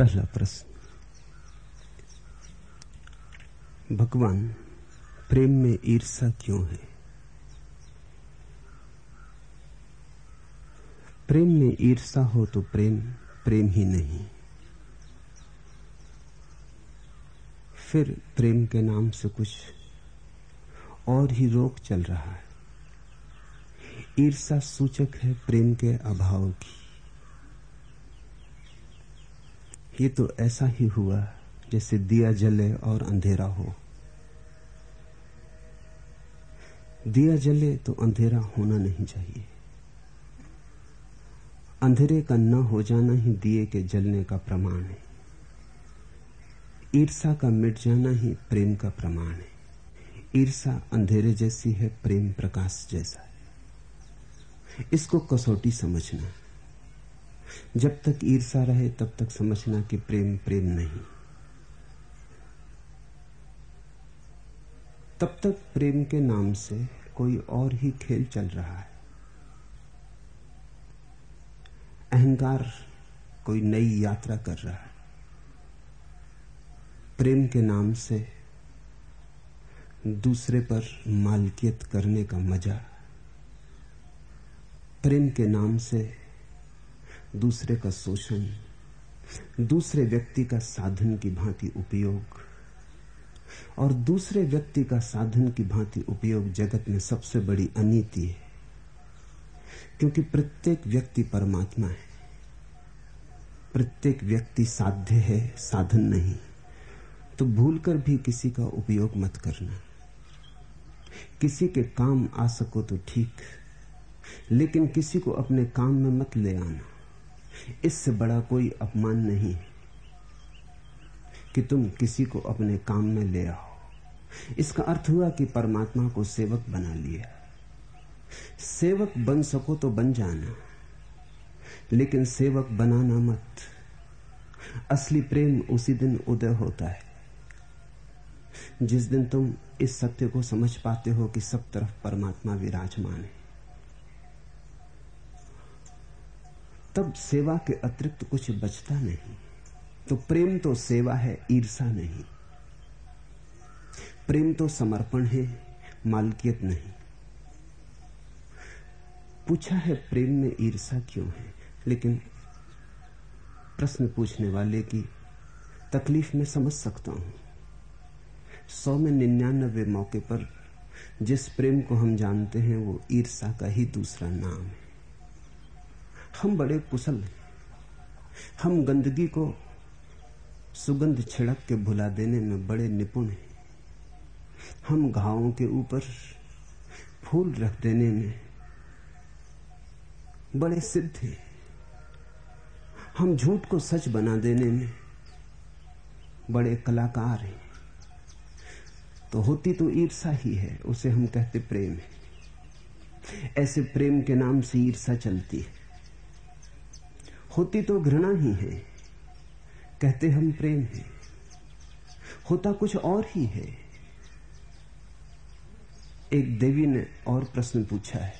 पहला प्रश्न। भगवान, प्रेम में ईर्षा क्यों है? प्रेम में ईर्षा हो तो प्रेम प्रेम ही नहीं। फिर प्रेम के नाम से कुछ और ही रोग चल रहा है। ईर्षा सूचक है प्रेम के अभाव की। ये तो ऐसा ही हुआ जैसे दिया जले और अंधेरा हो। दिया जले तो अंधेरा होना नहीं चाहिए। अंधेरे का न हो जाना ही दिए के जलने का प्रमाण है। ईर्षा का मिट जाना ही प्रेम का प्रमाण है। ईर्षा अंधेरे जैसी है, प्रेम प्रकाश जैसा है। इसको कसौटी समझना। जब तक ईर्षा रहे, तब तक समझना कि प्रेम प्रेम नहीं। तब तक प्रेम के नाम से कोई और ही खेल चल रहा है। अहंकार कोई नई यात्रा कर रहा है। प्रेम के नाम से दूसरे पर मालकियत करने का मज़ा। प्रेम के नाम से दूसरे का शोषण, दूसरे व्यक्ति का साधन की भांति उपयोग, और दूसरे व्यक्ति का साधन की भांति उपयोग जगत में सबसे बड़ी अनीति है, क्योंकि प्रत्येक व्यक्ति परमात्मा है। प्रत्येक व्यक्ति साध्य है, साधन नहीं तो भूलकर भी किसी का उपयोग मत करना। किसी के काम आ सको तो ठीक, लेकिन किसी को अपने काम में मत ले आना। इससे बड़ा कोई अपमान नहीं कि तुम किसी को अपने काम में ले आओ। इसका अर्थ हुआ कि परमात्मा को सेवक बना लिया। सेवक बन सको तो बन जाना, लेकिन सेवक बनाना मत। असली प्रेम उसी दिन उदय होता है, जिस दिन तुम इस सत्य को समझ पाते हो कि सब तरफ़ परमात्मा विराजमान है। तब सेवा के अतिरिक्त कुछ बचता नहीं। तो प्रेम तो सेवा है, ईर्षा नहीं। प्रेम तो समर्पण है, मालकियत नहीं। पूछा है प्रेम में ईर्षा क्यों है, लेकिन प्रश्न पूछने वाले की तकलीफ़ में समझ सकता हूँ। सौ में निन्यानबे मौके पर जिस प्रेम को हम जानते हैं, वो ईर्षा का ही दूसरा नाम है। हम बड़े कुशल हैं। हम गंदगी को सुगंध छिड़क के भुला देने में बड़े निपुण हैं। हम घावों के ऊपर फूल रख देने में बड़े सिद्ध हैं। हम झूठ को सच बना देने में बड़े कलाकार हैं। तो होती तो ईर्षा ही है, उसे हम कहते प्रेम है। ऐसे प्रेम के नाम से ईर्षा चलती है। होती तो घृणा ही है। कहते हम प्रेम है। होता कुछ और ही है। एक देवी ने और प्रश्न पूछा है।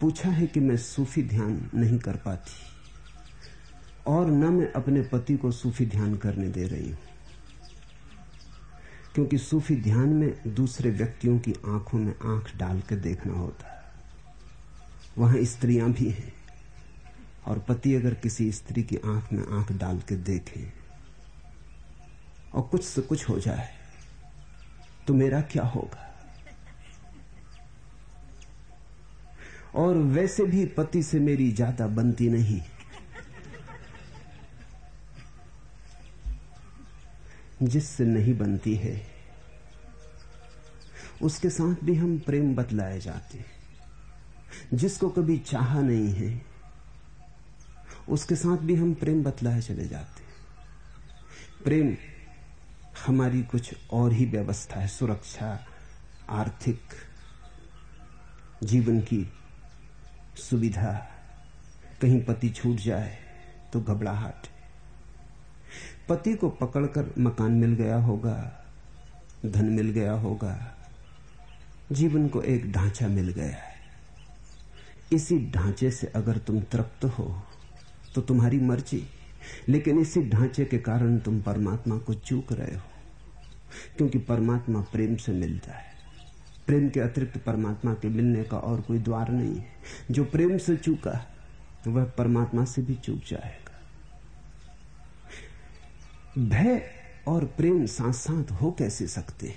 पूछा है कि मैं सूफी ध्यान नहीं कर पाती, और न मैं अपने पति को सूफी ध्यान करने दे रही हूँ, क्योंकि सूफी ध्यान में दूसरे व्यक्तियों की आँखों में आँख डाल कर देखना होता। है वहाँ स्त्रियाँ भी हैं। और पति अगर किसी स्त्री की आँख में आँख डाल के देखे और कुछ से कुछ हो जाए तो मेरा क्या होगा? और वैसे भी पति से मेरी ज़्यादा बनती नहीं। जिससे नहीं बनती है, उसके साथ भी हम प्रेम बतलाए जाते हैं। जिसको कभी चाहा नहीं है उसके साथ भी हम प्रेम बतलाए चले जाते हैं। प्रेम हमारी कुछ और ही व्यवस्था है, सुरक्षा, आर्थिक, जीवन की सुविधा। कहीं पति छूट जाए तो घबराहट। पति को पकड़कर मकान मिल गया होगा, धन मिल गया होगा, जीवन को एक ढांचा मिल गया है। इसी ढांचे से अगर तुम तृप्त हो तो तुम्हारी मर्ज़ी। लेकिन इसी ढांचे के कारण तुम परमात्मा को चूक रहे हो। क्योंकि परमात्मा प्रेम से मिलता है। प्रेम के अतिरिक्त परमात्मा के मिलने का और कोई द्वार नहीं है। जो प्रेम से चूका, वह परमात्मा से भी चूक जाएगा। भय और प्रेम साथ साथ हो कैसे सकते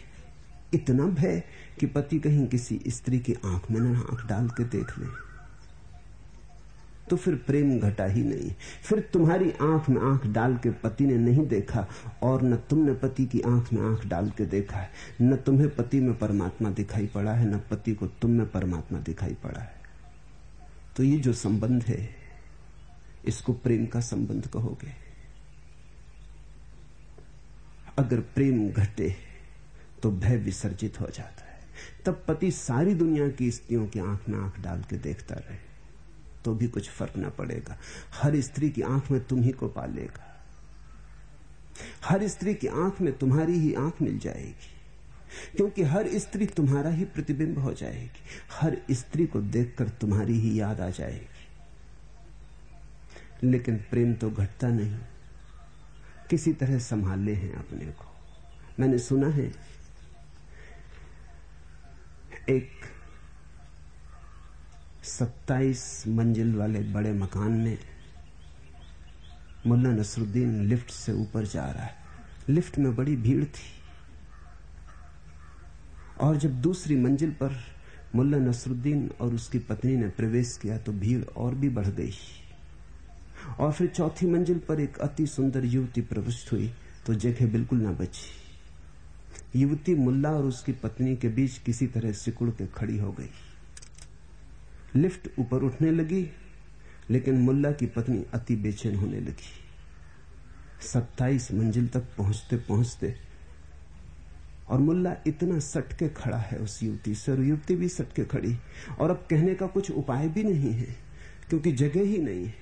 इतना भय कि पति कहीं किसी स्त्री की आँख में ना आँख डाल के देख ले। तो फिर प्रेम घटा ही नहीं। फिर तुम्हारी आँख में आँख डाल के पति ने नहीं देखा और न तुमने पति की आँख में आँख डाल के देखा है। न तुम्हें पति में परमात्मा दिखाई पड़ा है, न पति को तुम में परमात्मा दिखाई पड़ा है। तो ये जो संबंध है, इसको प्रेम का संबंध कहोगे। अगर प्रेम घटे तो भय विसर्जित हो जाता है। तब पति सारी दुनिया की स्त्रियों की आँख में आँख डाल के देखता रहे। तो भी कुछ फ़र्क ना पड़ेगा। हर स्त्री की आँख में तुम ही को पालेगा। हर स्त्री की आँख में तुम्हारी ही आँख मिल जाएगी। क्योंकि हर स्त्री तुम्हारा ही प्रतिबिंब हो जाएगी। हर स्त्री को देखकर तुम्हारी ही याद आ जाएगी। लेकिन प्रेम तो घटता नहीं। किसी तरह संभाले हैं अपने को। मैंने सुना है, एक सत्ताईस मंजिल वाले बड़े मकान में मुल्ला नसरुद्दीन लिफ्ट से ऊपर जा रहा है। लिफ्ट में बड़ी भीड़ थी। और जब दूसरी मंजिल पर मुल्ला नसरुद्दीन और उसकी पत्नी ने प्रवेश किया तो भीड़ और भी बढ़ गई। और फिर चौथी मंजिल पर एक अति सुंदर युवती प्रविष्ट हुई तो जगह बिल्कुल ना बची। युवती मुल्ला और उसकी पत्नी के बीच किसी तरह सिकुड़ के खड़ी हो गई। लिफ्ट ऊपर उठने लगी, लेकिन मुल्ला की पत्नी अति बेचैन होने लगी। सत्ताईस मंजिल तक पहुँचते पहुँचते, और मुल्ला इतना सटके खड़ा है उस युवती से युवती भी सटके खड़ी, और अब कहने का कुछ उपाय भी नहीं है, क्योंकि जगह ही नहीं है।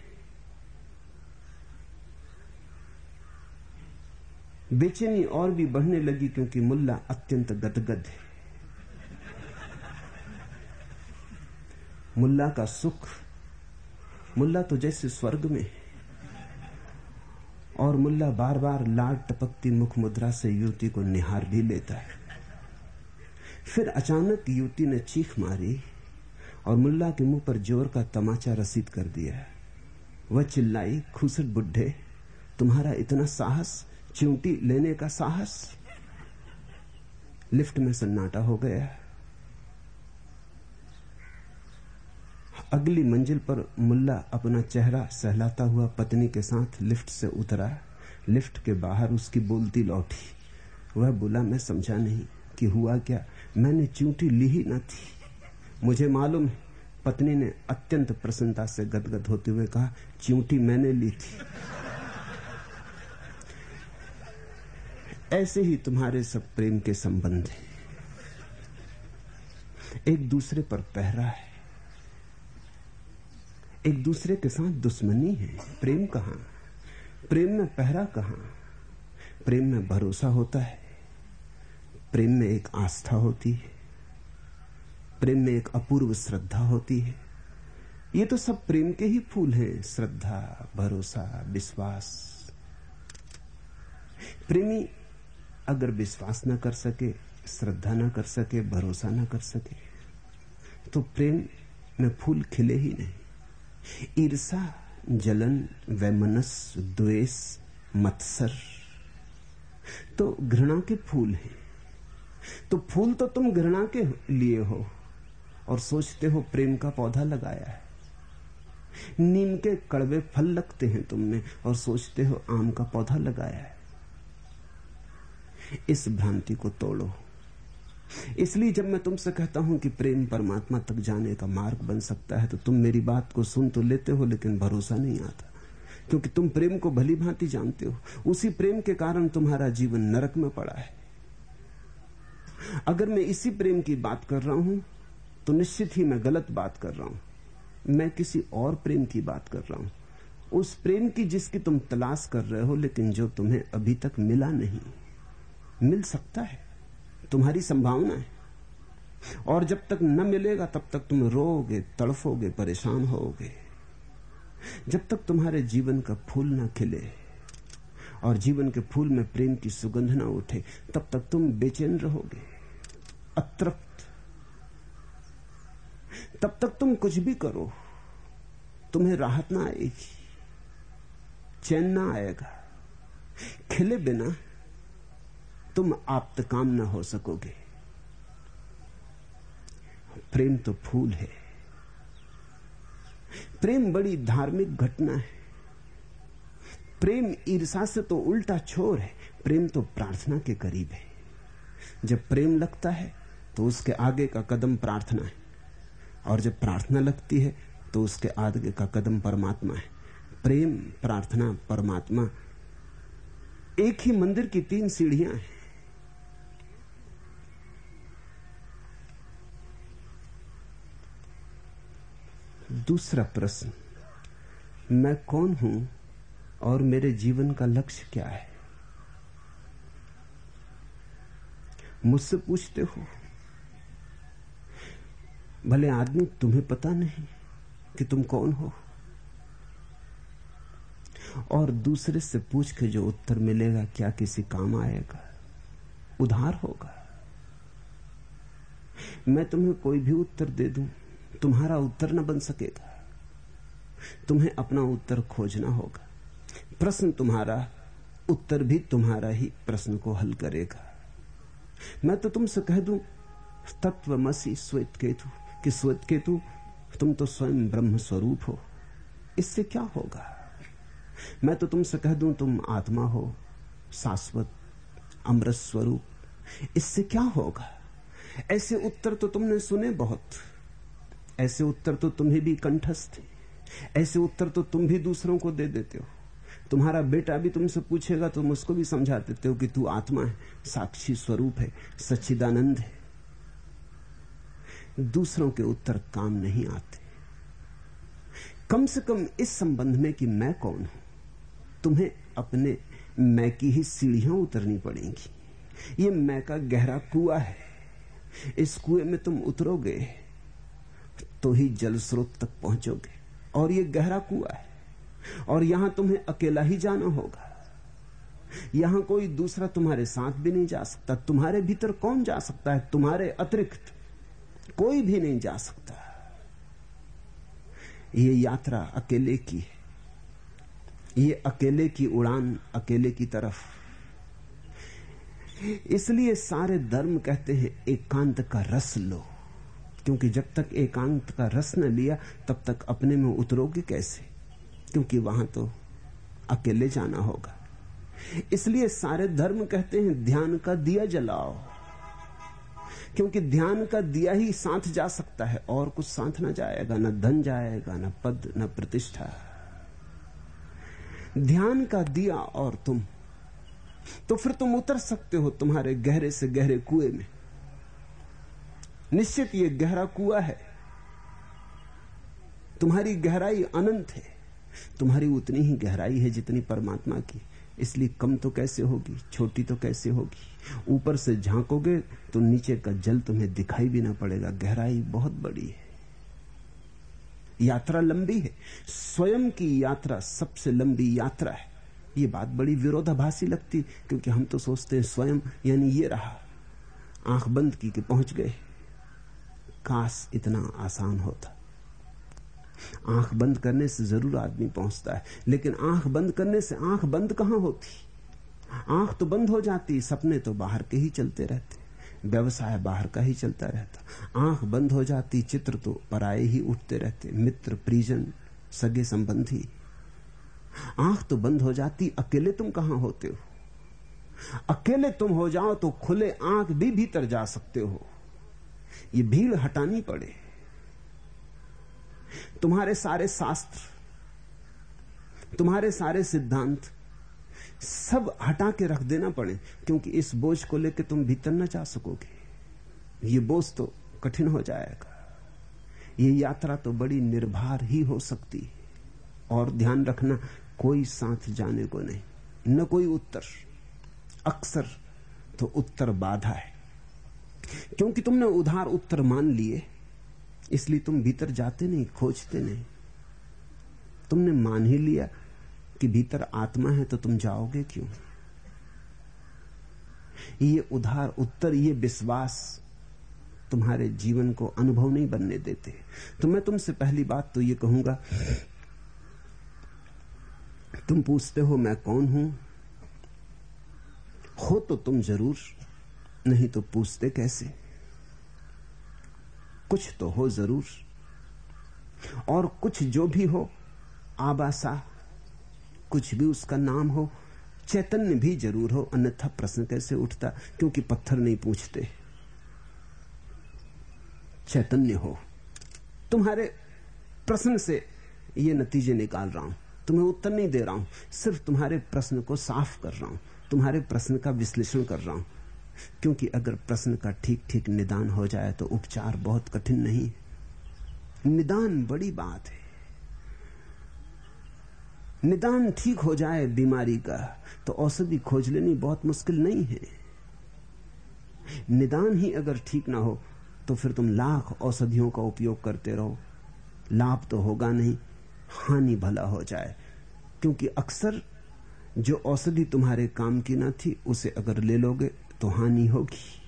बेचैनी और भी बढ़ने लगी, क्योंकि मुल्ला अत्यंत गदगद है। मुल्ला का सुख। मुल्ला तो जैसे स्वर्ग में और मुल्ला बार बार लाल टपकती मुख मुद्रा से युवती को निहार भी लेता है। फिर अचानक युवती ने चीख मारी और मुल्ला के मुँह पर ज़ोर का तमाचा रसीद कर दिया वह चिल्लाई खुसट बुढ़े, तुम्हारा इतना साहस, चिंटी लेने का साहस? लिफ्ट में सन्नाटा हो गया अगली मंजिल पर मुल्ला अपना चेहरा सहलाता हुआ पत्नी के साथ लिफ्ट से उतरा। लिफ्ट के बाहर उसकी बोलती लौटी। वह बोला, मैं समझा नहीं कि हुआ क्या। मैंने चूंटी ली ही न थी। मुझे मालूम है, पत्नी ने अत्यंत प्रसन्नता से गदगद होते हुए कहा, चूंटी मैंने ली थी। ऐसे ही तुम्हारे सब प्रेम के संबंध हैं। एक दूसरे पर पहरा है। एक दूसरे के साथ दुश्मनी है। प्रेम कहाँ? प्रेम में पहरा कहाँ? प्रेम में भरोसा होता है। प्रेम में एक आस्था होती है। प्रेम में एक अपूर्व श्रद्धा होती है। ये तो सब प्रेम के ही फूल हैं। श्रद्धा, भरोसा, विश्वास। प्रेमी अगर विश्वास न कर सके, श्रद्धा न कर सके, भरोसा न कर सके तो प्रेम में फूल खिले ही नहीं। ईर्षा, जलन, वैमनस, द्वेष, मत्सर। तो घृणा के फूल हैं। तो फूल तो तुम घृणा के लिए हो और सोचते हो प्रेम का पौधा लगाया है। नीम के कड़वे फल लगते हैं तुमने और सोचते हो आम का पौधा लगाया है। इस भ्रांति को तोड़ो। इसलिए जब मैं तुमसे कहता हूँ कि प्रेम परमात्मा तक जाने का मार्ग बन सकता है तो तुम मेरी बात को सुन तो लेते हो, लेकिन भरोसा नहीं आता। क्योंकि तुम प्रेम को भली भांति जानते हो। उसी प्रेम के कारण तुम्हारा जीवन नरक में पड़ा है। अगर मैं इसी प्रेम की बात कर रहा हूँ तो निश्चित ही मैं गलत बात कर रहा हूँ। मैं किसी और प्रेम की बात कर रहा हूँ। उस प्रेम की जिसकी तुम तलाश कर रहे हो, लेकिन जो तुम्हें अभी तक मिला नहीं, मिल सकता है। तुम्हारी संभावना है। और जब तक न मिलेगा, तब तक तुम रोगे तड़फोगे, परेशान होगे जब तक तुम्हारे जीवन का फूल ना खिले और जीवन के फूल में प्रेम की सुगंध ना उठे, तब तक तुम बेचैन रहोगे, अतृप्त। तब तक तुम कुछ भी करो, तुम्हें राहत ना आएगी, चैन ना आएगा। खिले बिना तुम आप्त काम ना हो सकोगे। प्रेम तो फूल है। प्रेम बड़ी धार्मिक घटना है। प्रेम ईर्षा से तो उल्टा छोर है। प्रेम तो प्रार्थना के करीब है। जब प्रेम लगता है तो उसके आगे का कदम प्रार्थना है। और जब प्रार्थना लगती है तो उसके आगे का कदम परमात्मा है। प्रेम, प्रार्थना, परमात्मा। एक ही मंदिर की तीन सीढ़ियाँ हैं। दूसरा प्रश्न, मैं कौन हूँ और मेरे जीवन का लक्ष्य क्या है? मुझसे पूछते हो। भले आदमी, तुम्हें पता नहीं कि तुम कौन हो। और दूसरे से पूछ के जो उत्तर मिलेगा, क्या किसी काम आएगा, उधार होगा। मैं तुम्हें कोई भी उत्तर दे दूँ। तुम्हारा उत्तर न बन सकेगा। तुम्हें अपना उत्तर खोजना होगा। प्रश्न तुम्हारा, उत्तर भी तुम्हारा ही प्रश्न को हल करेगा। मैं तो तुमसे कह दूँ, तत्वमसी श्वेत केतु कि श्वेत केतु तुम तो स्वयं ब्रह्म स्वरूप हो। इससे क्या होगा? मैं तो तुमसे कह दूँ, तुम आत्मा हो, शाश्वत, अमृत स्वरूप। इससे क्या होगा? ऐसे उत्तर तो तुमने सुने बहुत। ऐसे उत्तर तो तुम्हें भी कंठस्थ थे ऐसे उत्तर तो तुम भी दूसरों को दे देते हो। तुम्हारा बेटा भी तुमसे पूछेगा, तुम उसको भी समझा देते हो कि तू आत्मा है, साक्षी स्वरूप है, सच्चिदानंद है। दूसरों के उत्तर काम नहीं आते। कम से कम इस संबंध में कि मैं कौन हूँ, तुम्हें अपने मैं की ही सीढ़ियाँ उतरनी पड़ेंगी। ये मैं का गहरा कुआ है। इस कुएँ में तुम उतरोगे। तो ही जल स्रोत तक पहुंचोगे। और ये गहरा कुआ है। और यहाँ तुम्हें अकेला ही जाना होगा। यहाँ कोई दूसरा तुम्हारे साथ भी नहीं जा सकता। तुम्हारे भीतर कौन जा सकता है? तुम्हारे अतिरिक्त कोई भी नहीं जा सकता। ये यात्रा अकेले की है। ये अकेले की उड़ान अकेले की तरफ़। इसलिए सारे धर्म कहते हैं, एकांत का रस लो। क्योंकि जब तक एकांत का रस न लिया, तब तक अपने में उतरोगे कैसे? क्योंकि वहाँ तो अकेले जाना होगा। इसलिए सारे धर्म कहते हैं, ध्यान का दिया जलाओ। क्योंकि ध्यान का दिया ही साथ जा सकता है, और कुछ साथ ना जाएगा, ना धन जाएगा, ना पद, ना प्रतिष्ठा। ध्यान का दिया और तुम तो फिर तुम उतर सकते हो तुम्हारे गहरे से गहरे कुएँ में। निश्चित ये गहरा कुआ है। तुम्हारी गहराई अनंत है। तुम्हारी उतनी ही गहराई है जितनी परमात्मा की। इसलिए कम तो कैसे होगी, छोटी तो कैसे होगी? ऊपर से झांकोगे तो नीचे का जल तुम्हें दिखाई भी ना पड़ेगा। गहराई बहुत बड़ी है। यात्रा लंबी है। स्वयं की यात्रा सबसे लंबी यात्रा है। ये बात बड़ी विरोधाभासी लगती, क्योंकि हम तो सोचते हैं स्वयं, यानी ये रहा। आँख बंद की कि पहुँच गए। काश इतना आसान होता। आँख बंद करने से ज़रूर आदमी पहुँचता है, लेकिन आँख बंद करने से आँख बंद कहाँ होती? आँख तो बंद हो जाती, सपने तो बाहर के ही चलते रहते, व्यवसाय बाहर का ही चलता रहता। आँख बंद हो जाती, चित्र तो पराए ही उठते रहते, मित्र परिजन सगे संबंधी। आँख तो बंद हो जाती, अकेले तुम कहाँ होते हो? अकेले तुम हो जाओ तो खुले आँख भी भीतर जा सकते हो। ये भीड़ हटानी पड़े। तुम्हारे सारे शास्त्र, तुम्हारे सारे सिद्धांत सब हटा के रख देना पड़े, क्योंकि इस बोझ को लेकर तुम भीतर न जा सकोगे। ये बोझ तो कठिन हो जाएगा। ये यात्रा तो बड़ी निर्भर ही हो सकती है। और ध्यान रखना, कोई साथ जाने को नहीं, न कोई उत्तर। अक्सर तो उत्तर बाधा है। क्योंकि तुमने उधार उत्तर मान लिए, इसलिए तुम भीतर जाते नहीं, खोजते नहीं। तुमने मान ही लिया कि भीतर आत्मा है तो तुम जाओगे क्यों? ये उधार उत्तर, ये विश्वास तुम्हारे जीवन को अनुभव नहीं बनने देते। तो मैं तुमसे पहली बात तो ये कहूँगा, तुम पूछते हो मैं कौन हूँ? हो तो तुम ज़रूर नहीं तो पूछते कैसे? कुछ तो हो ज़रूर। और कुछ जो भी हो, आबासा, कुछ भी उसका नाम हो, चैतन्य भी ज़रूर हो, अन्यथा प्रश्न कैसे उठता? क्योंकि पत्थर नहीं पूछते। चैतन्य हो। तुम्हारे प्रश्न से ये नतीजे निकाल रहा हूँ। तुम्हें उत्तर नहीं दे रहा हूँ। सिर्फ़ तुम्हारे प्रश्न को साफ़ कर रहा हूँ। तुम्हारे प्रश्न का विश्लेषण कर रहा हूँ। क्योंकि अगर प्रश्न का ठीक ठीक निदान हो जाए तो उपचार बहुत कठिन नहीं निदान बड़ी बात है। निदान ठीक हो जाए बीमारी का तो औषधि खोज लेनी बहुत मुश्किल नहीं है। निदान ही अगर ठीक ना हो तो फिर तुम लाख औषधियों का उपयोग करते रहो। लाभ तो होगा नहीं, हानि भला हो जाए। क्योंकि अक्सर जो औषधि तुम्हारे काम की ना थी, उसे अगर ले लोगे तो हानि होगी।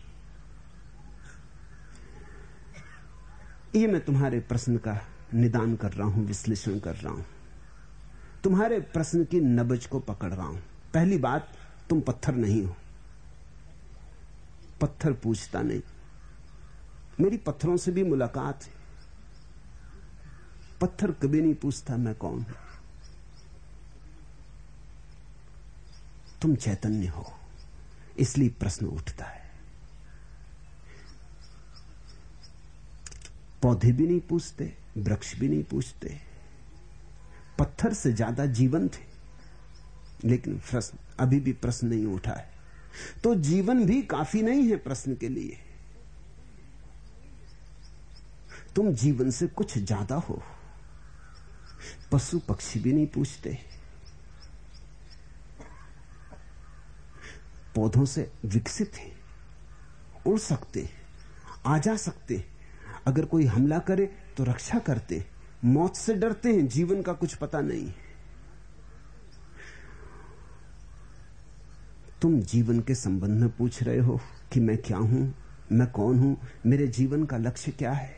ये मैं तुम्हारे प्रश्न का निदान कर रहा हूँ, विश्लेषण कर रहा हूँ। तुम्हारे प्रश्न की नबज को पकड़ रहा हूँ। पहली बात, तुम पत्थर नहीं हो। पत्थर पूछता नहीं। मेरी पत्थरों से भी मुलाकात है। पत्थर कभी नहीं पूछता मैं कौन हूँ। तुम चैतन्य हो। इसलिए प्रश्न उठता है। पौधे भी नहीं पूछते, वृक्ष भी नहीं पूछते, पत्थर से ज़्यादा जीवन थे लेकिन प्रश्न, अभी भी प्रश्न नहीं उठा है। तो जीवन भी काफ़ी नहीं है प्रश्न के लिए। तुम जीवन से कुछ ज़्यादा हो। पशु पक्षी भी नहीं पूछते। पौधों से विकसित हैं, उड़ सकते हैं, आ जा सकते हैं। अगर कोई हमला करे तो रक्षा करते मौत से डरते हैं, जीवन का कुछ पता नहीं तुम जीवन के संबंध में पूछ रहे हो कि मैं क्या हूँ, मैं कौन हूँ, मेरे जीवन का लक्ष्य क्या है?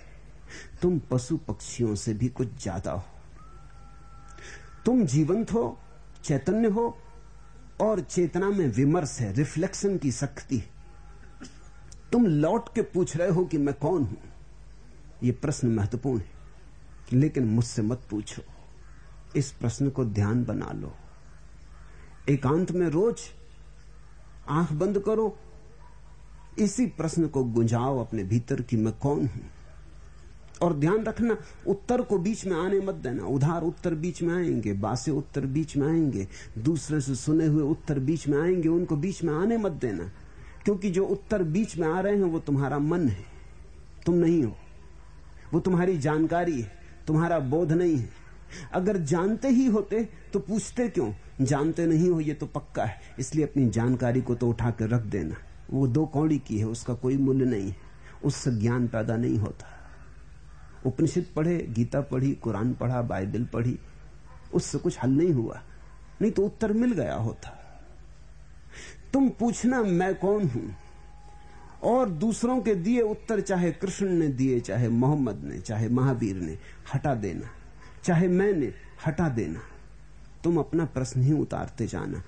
तुम पशु पक्षियों से भी कुछ ज़्यादा हो। तुम जीवंत हो, चैतन्य हो और चेतना में विमर्श है रिफ्लेक्शन की शक्ति तुम लौट के पूछ रहे हो कि मैं कौन हूँ? यह प्रश्न महत्वपूर्ण है। लेकिन मुझसे मत पूछो। इस प्रश्न को ध्यान बना लो। एकांत में रोज आँख बंद करो। इसी प्रश्न को गुंजाओ अपने भीतर कि मैं कौन हूँ? और ध्यान रखना, उत्तर को बीच में आने मत देना। उधार उत्तर बीच में आएँगे, बासे उत्तर बीच में आएँगे, दूसरे से सुने हुए उत्तर बीच में आएँगे, उनको बीच में आने मत देना। क्योंकि जो उत्तर बीच में आ रहे हैं, वो तुम्हारा मन है। तुम नहीं हो। वो तुम्हारी जानकारी है। तुम्हारा बोध नहीं है। अगर जानते ही होते तो पूछते क्यों? जानते नहीं हो, ये तो पक्का है। इसलिए अपनी जानकारी को तो उठा कर रख देना। वो दो कौड़ी की है, उसका कोई मूल्य नहीं है। उससे ज्ञान पैदा नहीं होता। उपनिषद पढ़े, गीता पढ़ी, कुरान पढ़ा, बाइबल पढ़ी, उससे कुछ हल नहीं हुआ। नहीं तो उत्तर मिल गया होता। तुम पूछना, मैं कौन हूँ? और दूसरों के दिए उत्तर चाहे कृष्ण ने दिए, चाहे मोहम्मद ने, चाहे महावीर ने, हटा देना। चाहे मैंने, हटा देना। तुम अपना प्रश्न ही उतारते जाना।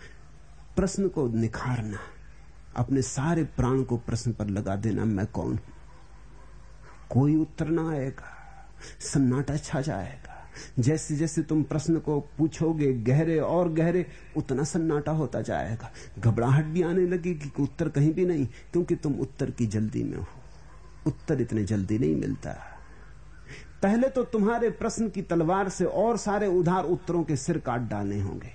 प्रश्न को निखारना। अपने सारे प्राण को प्रश्न पर लगा देना, मैं कौन हूँ? कोई उत्तर ना आएगा। सन्नाटा छा जाएगा। जैसे जैसे तुम प्रश्न को पूछोगे, गहरे और गहरे, उतना सन्नाटा होता जाएगा। घबराहट भी आने लगेगी कि उत्तर कहीं भी नहीं, क्योंकि तुम उत्तर की जल्दी में हो। उत्तर इतने जल्दी नहीं मिलता। पहले तो तुम्हारे प्रश्न की तलवार से और सारे उधार उत्तरों के सिर काट डालने होंगे।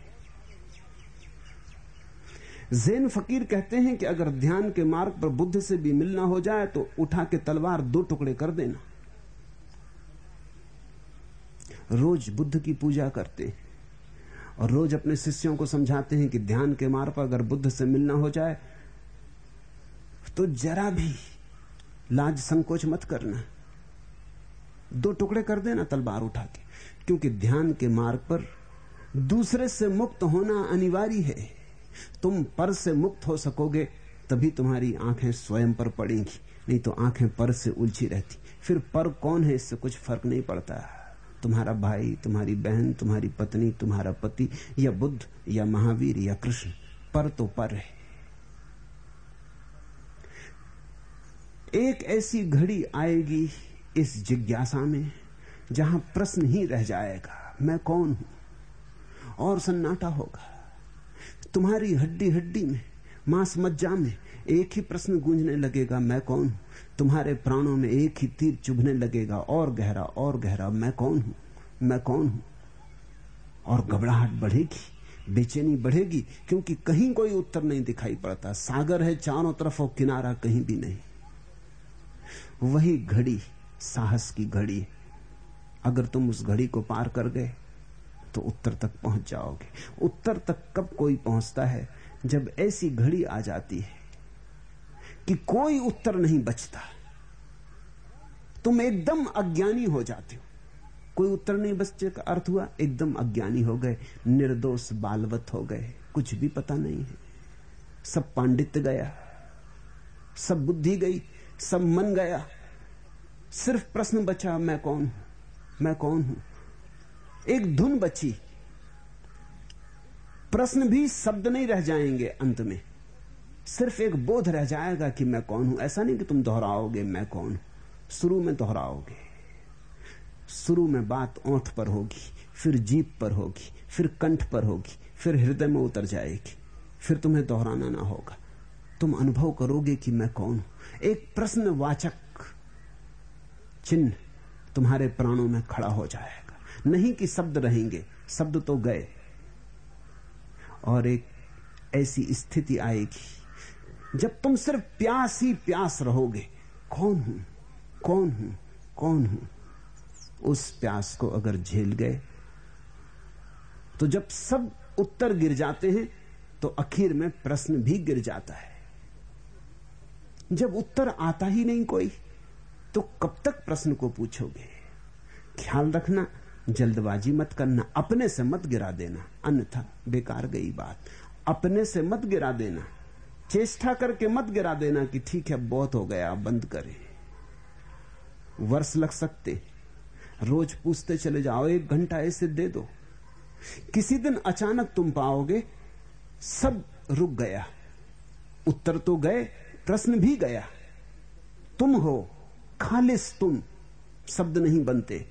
जैन फकीर कहते हैं कि अगर ध्यान के मार्ग पर बुद्ध से भी मिलना हो जाए तो उठा के तलवार दो टुकड़े कर देना। रोज बुद्ध की पूजा करते हैं। और रोज अपने शिष्यों को समझाते हैं कि ध्यान के मार्ग पर अगर बुद्ध से मिलना हो जाए तो जरा भी लाज संकोच मत करना। दो टुकड़े कर देना तलवार उठा के, क्योंकि ध्यान के मार्ग पर दूसरे से मुक्त होना अनिवार्य है। तुम पर से मुक्त हो सकोगे, तभी तुम्हारी आँखें स्वयं पर पड़ेंगी, नहीं तो आँखें पर से उलझी रहती। फिर पर कौन है इससे कुछ फ़र्क नहीं पड़ता। तुम्हारा भाई, तुम्हारी बहन, तुम्हारी पत्नी, तुम्हारा पति, या बुद्ध, या महावीर, या कृष्ण, पर तो पर है। एक ऐसी घड़ी आएगी इस जिज्ञासा में, जहाँ प्रश्न ही रह जाएगा, मैं कौन हूँ? और सन्नाटा होगा। तुम्हारी हड्डी हड्डी में मांस मज्जा में एक ही प्रश्न गूंजने लगेगा, मैं कौन हूँ? तुम्हारे प्राणों में एक ही तीर चुभने लगेगा, और गहरा और गहरा। मैं कौन हूँ? मैं कौन हूँ? और घबराहट बढ़ेगी, बेचैनी बढ़ेगी, क्योंकि कहीं कोई उत्तर नहीं दिखाई पड़ता। सागर है चारों तरफ़ और किनारा कहीं भी नहीं। वही घड़ी, साहस की घड़ी। अगर तुम उस घड़ी को पार कर गए तो उत्तर तक पहुँच जाओगे। उत्तर तक कब कोई पहुँचता है? जब ऐसी घड़ी आ जाती है। कि कोई उत्तर नहीं बचता। तुम एकदम अज्ञानी हो जाते हो। कोई उत्तर नहीं बचने का अर्थ हुआ, एकदम अज्ञानी हो गए, निर्दोष बालवत हो गए, कुछ भी पता नहीं है। सब पांडित्य गया, सब बुद्धि गई, सब मन गया। सिर्फ़ प्रश्न बचा, मैं कौन हूँ? मैं कौन हूँ? एक धुन बची। प्रश्न भी शब्द नहीं रह जाएँगे अंत में। सिर्फ़ एक बोध रह जाएगा कि मैं कौन हूँ। ऐसा नहीं कि तुम दोहराओगे मैं कौन हूँ। शुरू में दोहराओगे। शुरू में बात ओंठ पर होगी, फिर जीप पर होगी, फिर कंठ पर होगी, फिर हृदय में उतर जाएगी। फिर तुम्हें दोहराना ना होगा। तुम अनुभव करोगे कि मैं कौन हूँ। एक प्रश्नवाचक चिन्ह तुम्हारे प्राणों में खड़ा हो जाएगा। नहीं कि शब्द रहेंगे, शब्द तो गए। और एक ऐसी स्थिति आएगी जब तुम सिर्फ़ प्यास ही प्यास रहोगे, कौन हूँ? कौन हूँ? कौन हूँ? उस प्यास को अगर झेल गए तो जब सब उत्तर गिर जाते हैं तो आखिर में प्रश्न भी गिर जाता है। जब उत्तर आता ही नहीं कोई तो कब तक प्रश्न को पूछोगे? ख्याल रखना, जल्दबाजी मत करना, अपने से मत गिरा देना, अन्यथा बेकार गई बात। अपने से मत गिरा देना चेष्टा करके मत गिरा देना कि ठीक है, बहुत हो गया बंद करें। वर्ष लग सकते रोज पूछते चले जाओ, एक घंटा ऐसे दे दो। किसी दिन अचानक तुम पाओगे, सब रुक गया। उत्तर तो गए, प्रश्न भी गया। तुम हो, खालिस तुम, शब्द नहीं बनते।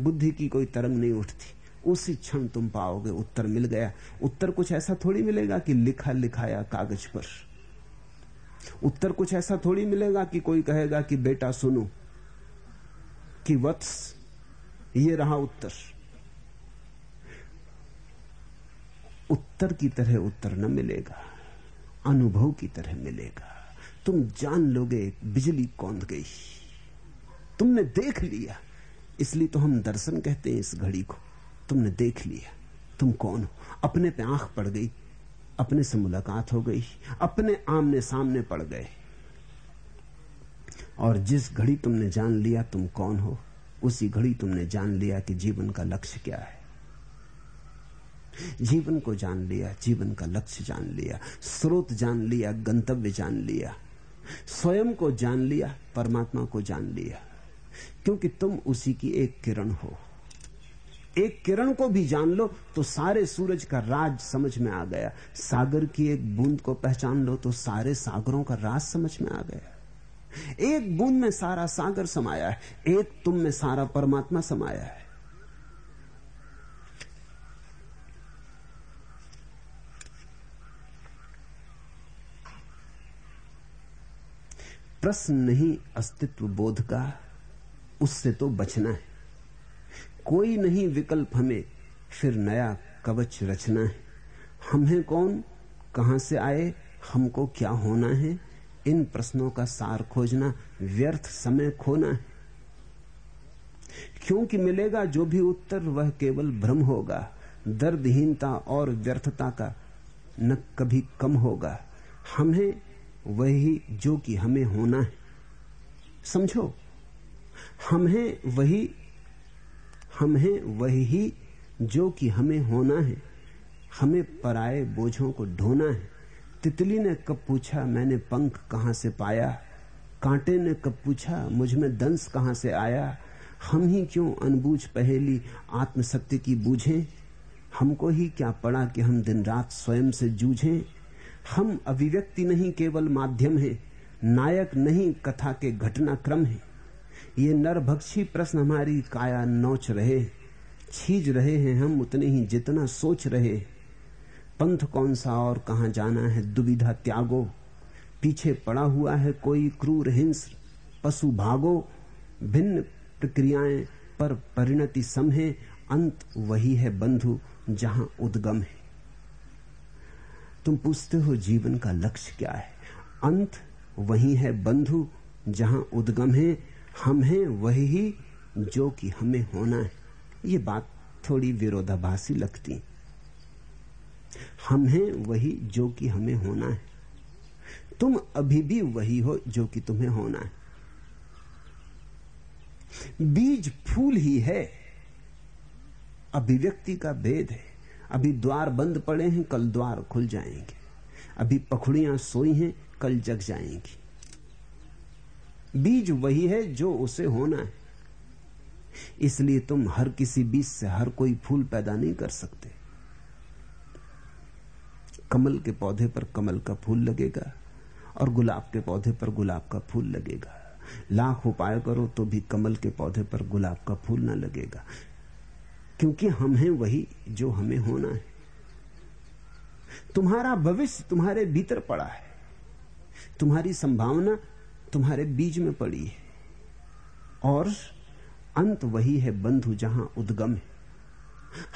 बुद्धि की कोई तरंग नहीं उठती। उसी क्षण तुम पाओगे उत्तर मिल गया। उत्तर कुछ ऐसा थोड़ी मिलेगा कि लिखा लिखाया कागज़ पर। उत्तर कुछ ऐसा थोड़ी मिलेगा कि कोई कहेगा कि बेटा सुनो, कि वत्स, ये रहा उत्तर। उत्तर की तरह उत्तर न मिलेगा, अनुभव की तरह मिलेगा। तुम जान लोगे बिजली कौंध गई। तुमने देख लिया, इसलिए तो हम दर्शन कहते हैं इस घड़ी को। तुमने देख लिया, तुम कौन हो? अपने पे आँख पड़ गई अपने से मुलाकात हो गई, अपने आमने सामने पड़ गए। और जिस घड़ी तुमने जान लिया तुम कौन हो, उसी घड़ी तुमने जान लिया कि जीवन का लक्ष्य क्या है। जीवन को जान लिया, जीवन का लक्ष्य जान लिया, स्रोत जान लिया, गंतव्य जान लिया, स्वयं को जान लिया, परमात्मा को जान लिया, क्योंकि तुम उसी की एक किरण हो। एक किरण को भी जान लो तो सारे सूरज का राज समझ में आ गया। सागर की एक बूंद को पहचान लो तो सारे सागरों का राज समझ में आ गया। एक बूंद में सारा सागर समाया है, एक तुम में सारा परमात्मा समाया है। प्रश्न नहीं, अस्तित्व बोध का, उससे तो बचना है। कोई नहीं विकल्प हमें, फिर नया कवच रचना है। हम हैं कौन? कहाँ से आए? हमको क्या होना है? इन प्रश्नों का सार खोजना, व्यर्थ समय खोना है। क्योंकि मिलेगा जो भी उत्तर, वह केवल भ्रम होगा। दर्दहीनता और व्यर्थता का न कभी कम होगा। हमें वही जो कि हमें होना है। समझो? हम हैं वही हम हैं वही जो कि हमें होना है, हमें पराए बोझों को ढोना है। तितली ने कब पूछा, मैंने पंख कहाँ से पाया? कांटे ने कब पूछा, मुझमें दंश कहाँ से आया? हम ही क्यों अनबूझ पहेली आत्मसत्य की बूझें? हमको ही क्या पड़ा कि हम दिन रात स्वयं से जूझें? हम अभिव्यक्ति नहीं केवल माध्यम है, नायक नहीं कथा के घटनाक्रम है। ये नरभक्षी प्रश्न हमारी काया नोच रहे, छीज रहे हैं हम उतने ही जितना सोच रहे। पंथ कौन सा और कहा जाना है दुविधा त्यागो। पीछे पड़ा हुआ है कोई क्रूर हिंस पशु भागो। भिन्न प्रक्रियाएँ पर परिणति सम है, अंत वही है बंधु जहाँ उद्गम है। तुम पूछते हो जीवन का लक्ष्य क्या है? अंत वही है बंधु जहाँ उद्गम है हम हैं वही जो कि हमें होना है। ये बात थोड़ी विरोधाभासी लगती। हम हैं वही जो कि हमें होना है। तुम अभी भी वही हो जो कि तुम्हें होना है। बीज फूल ही है। अभिव्यक्ति का भेद है। अभी द्वार बंद पड़े हैं, कल द्वार खुल जाएँगे। अभी पखुड़ियाँ सोई हैं, कल जग जाएँगी। बीज वही है जो उसे होना है। इसलिए तुम हर किसी बीज से हर कोई फूल पैदा नहीं कर सकते। कमल के पौधे पर कमल का फूल लगेगा और गुलाब के पौधे पर गुलाब का फूल लगेगा। लाख उपाय करो तो भी कमल के पौधे पर गुलाब का फूल ना लगेगा। क्योंकि हम हैं वही जो हमें होना है। तुम्हारा भविष्य तुम्हारे भीतर पड़ा है। तुम्हारी संभावना तुम्हारे बीज में पड़ी है। और अंत वही है बंधु जहाँ उद्गम है।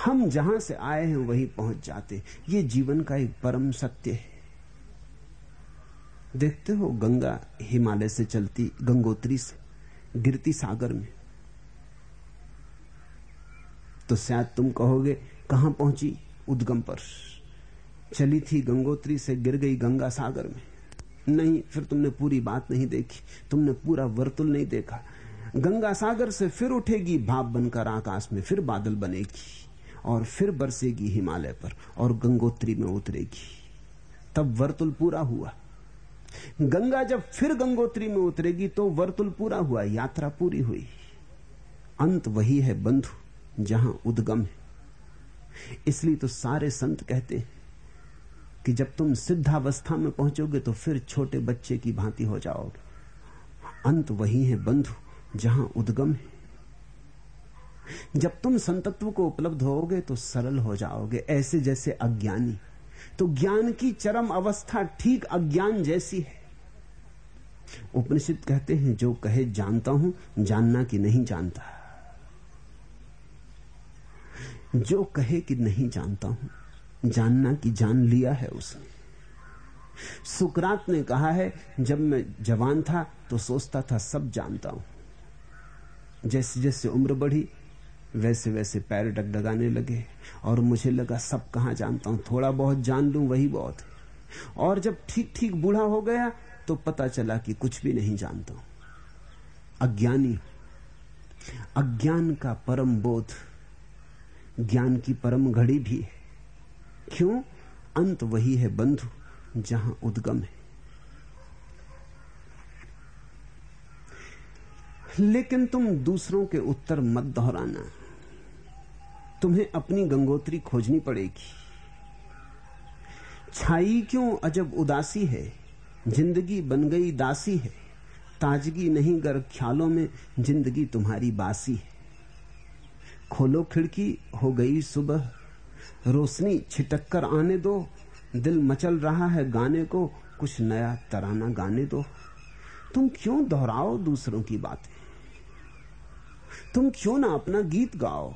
हम जहाँ से आए हैं वहीं पहुँच जाते ये जीवन का एक परम सत्य है। देखते हो गंगा हिमालय से चलती गंगोत्री से, गिरती सागर में। तो शायद तुम कहोगे, कहाँ पहुँची उद्गम पर? चली थी गंगोत्री से, गिर गई गंगा सागर में। नहीं, फिर तुमने पूरी बात नहीं देखी, तुमने पूरा वर्तुल नहीं देखा। गंगा सागर से फिर उठेगी, भाप बनकर आकाश में फिर बादल बनेगी, और फिर बरसेगी हिमालय पर, और गंगोत्री में उतरेगी। तब वर्तुल पूरा हुआ। गंगा जब फिर गंगोत्री में उतरेगी तो वर्तुल पूरा हुआ, यात्रा पूरी हुई। अंत वही है बंधु, जहाँ उद्गम है। इसलिए तो सारे संत कहते हैं कि जब तुम सिद्धावस्था में पहुंचोगे तो फिर छोटे बच्चे की भांति हो जाओगे। अंत वही है बंधु, जहाँ उद्गम है। जब तुम संतत्व को उपलब्ध होगे तो सरल हो जाओगे, ऐसे जैसे अज्ञानी। तो ज्ञान की चरम अवस्था ठीक अज्ञान जैसी है। उपनिषद कहते हैं, जो कहे जानता हूँ, जानना कि नहीं जानता। जो कहे कि नहीं जानता हूँ जानना कि जान लिया है उसने। सुकरात ने कहा है, जब मैं जवान था तो सोचता था सब जानता हूँ। जैसे जैसे उम्र बढ़ी वैसे वैसे पैर डगडगाने लगे और मुझे लगा सब कहा जानता हूँ, थोड़ा बहुत जान लू, वही बहुत। और जब ठीक ठीक बूढ़ा हो गया तो पता चला कि कुछ भी नहीं जानता हूँ। अज्ञानी अज्ञान का परम बोध, ज्ञान की परम घड़ी भी है। क्यों? अंत वही है बंधु जहाँ उद्गम है। लेकिन तुम दूसरों के उत्तर मत दोहराना। तुम्हें अपनी गंगोत्री खोजनी पड़ेगी। छाई क्यों अजब उदासी है? ज़िंदगी बन गई दासी है। ताजगी नहीं गर ख्यालों में, ज़िंदगी तुम्हारी बासी है। खोलो खिड़की, हो गई सुबह। रोशनी छिटक कर आने दो। दिल मचल रहा है गाने को। कुछ नया तराना गाने दो। तुम क्यों दोहराओ दूसरों की बातें? तुम क्यों ना अपना गीत गाओ?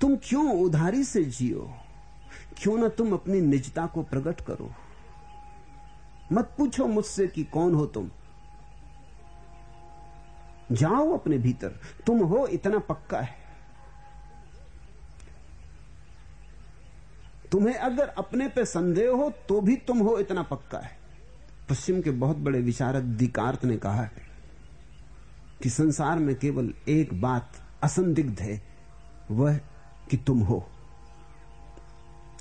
तुम क्यों उधारी से जियो? क्यों ना तुम अपनी निजता को प्रकट करो? मत पूछो मुझसे कि कौन हो तुम। जाओ अपने भीतर। तुम हो इतना पक्का है। तुम्हें अगर अपने पे संदेह हो तो भी तुम हो इतना पक्का है। पश्चिम के बहुत बड़े विचारक दिकार्त ने कहा है कि संसार में केवल एक बात असंदिग्ध है, वह कि तुम हो।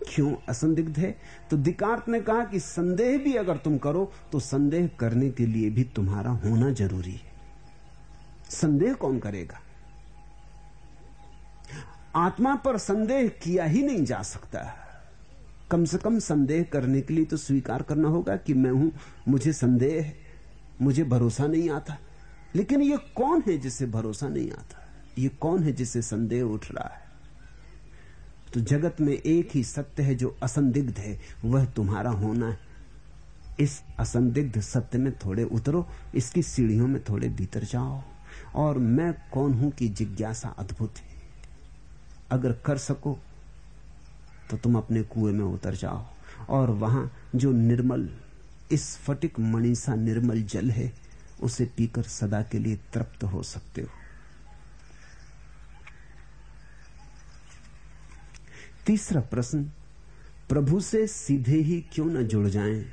क्यों असंदिग्ध है? तो दिकार्त ने कहा कि संदेह भी अगर तुम करो तो संदेह करने के लिए भी तुम्हारा होना ज़रूरी है। संदेह कौन करेगा? आत्मा पर संदेह किया ही नहीं जा सकता। कम से कम संदेह करने के लिए तो स्वीकार करना होगा कि मैं हूँ, मुझे संदेह है, मुझे भरोसा नहीं आता। लेकिन ये कौन है जिसे भरोसा नहीं आता? ये कौन है जिसे संदेह उठ रहा है? तो जगत में एक ही सत्य है जो असंदिग्ध है, वह तुम्हारा होना है। इस असंदिग्ध सत्य में थोड़े उतरो, इसकी सीढ़ियों में थोड़े भीतर जाओ, और मैं कौन हूँ कि जिज्ञासा अद्भुत है? अगर कर सको तो तुम अपने कुएँ में उतर जाओ। और वहाँ जो निर्मल, इस फटिक मणि सा निर्मल जल है, उसे पीकर सदा के लिए तृप्त हो सकते हो। तीसरा प्रश्न, प्रभु से सीधे ही क्यों न जुड़ जाएँ?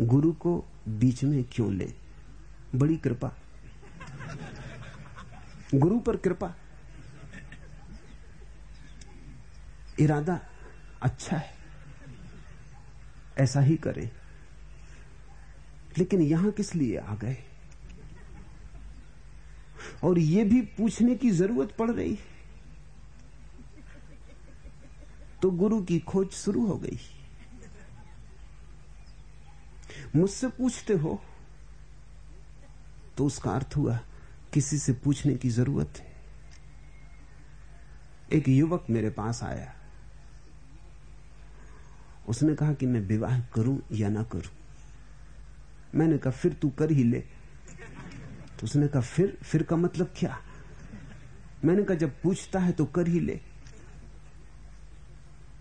गुरु को बीच में क्यों ले? बड़ी कृपा। गुरु पर कृपा। इरादा अच्छा है। ऐसा ही करें। लेकिन यहाँ किस लिए आ गए? और यह भी पूछने की ज़रूरत पड़ रही। तो गुरु की खोज शुरू हो गई। मुझसे पूछते हो तो उसका अर्थ हुआ, किसी से पूछने की ज़रूरत है। एक युवक मेरे पास आया। उसने कहा कि मैं विवाह करूँ या ना करूँ? मैंने कहा, फिर तू कर ही ले। तो उसने कहा, फिर? फिर का मतलब क्या? मैंने कहा, जब पूछता है तो कर ही ले।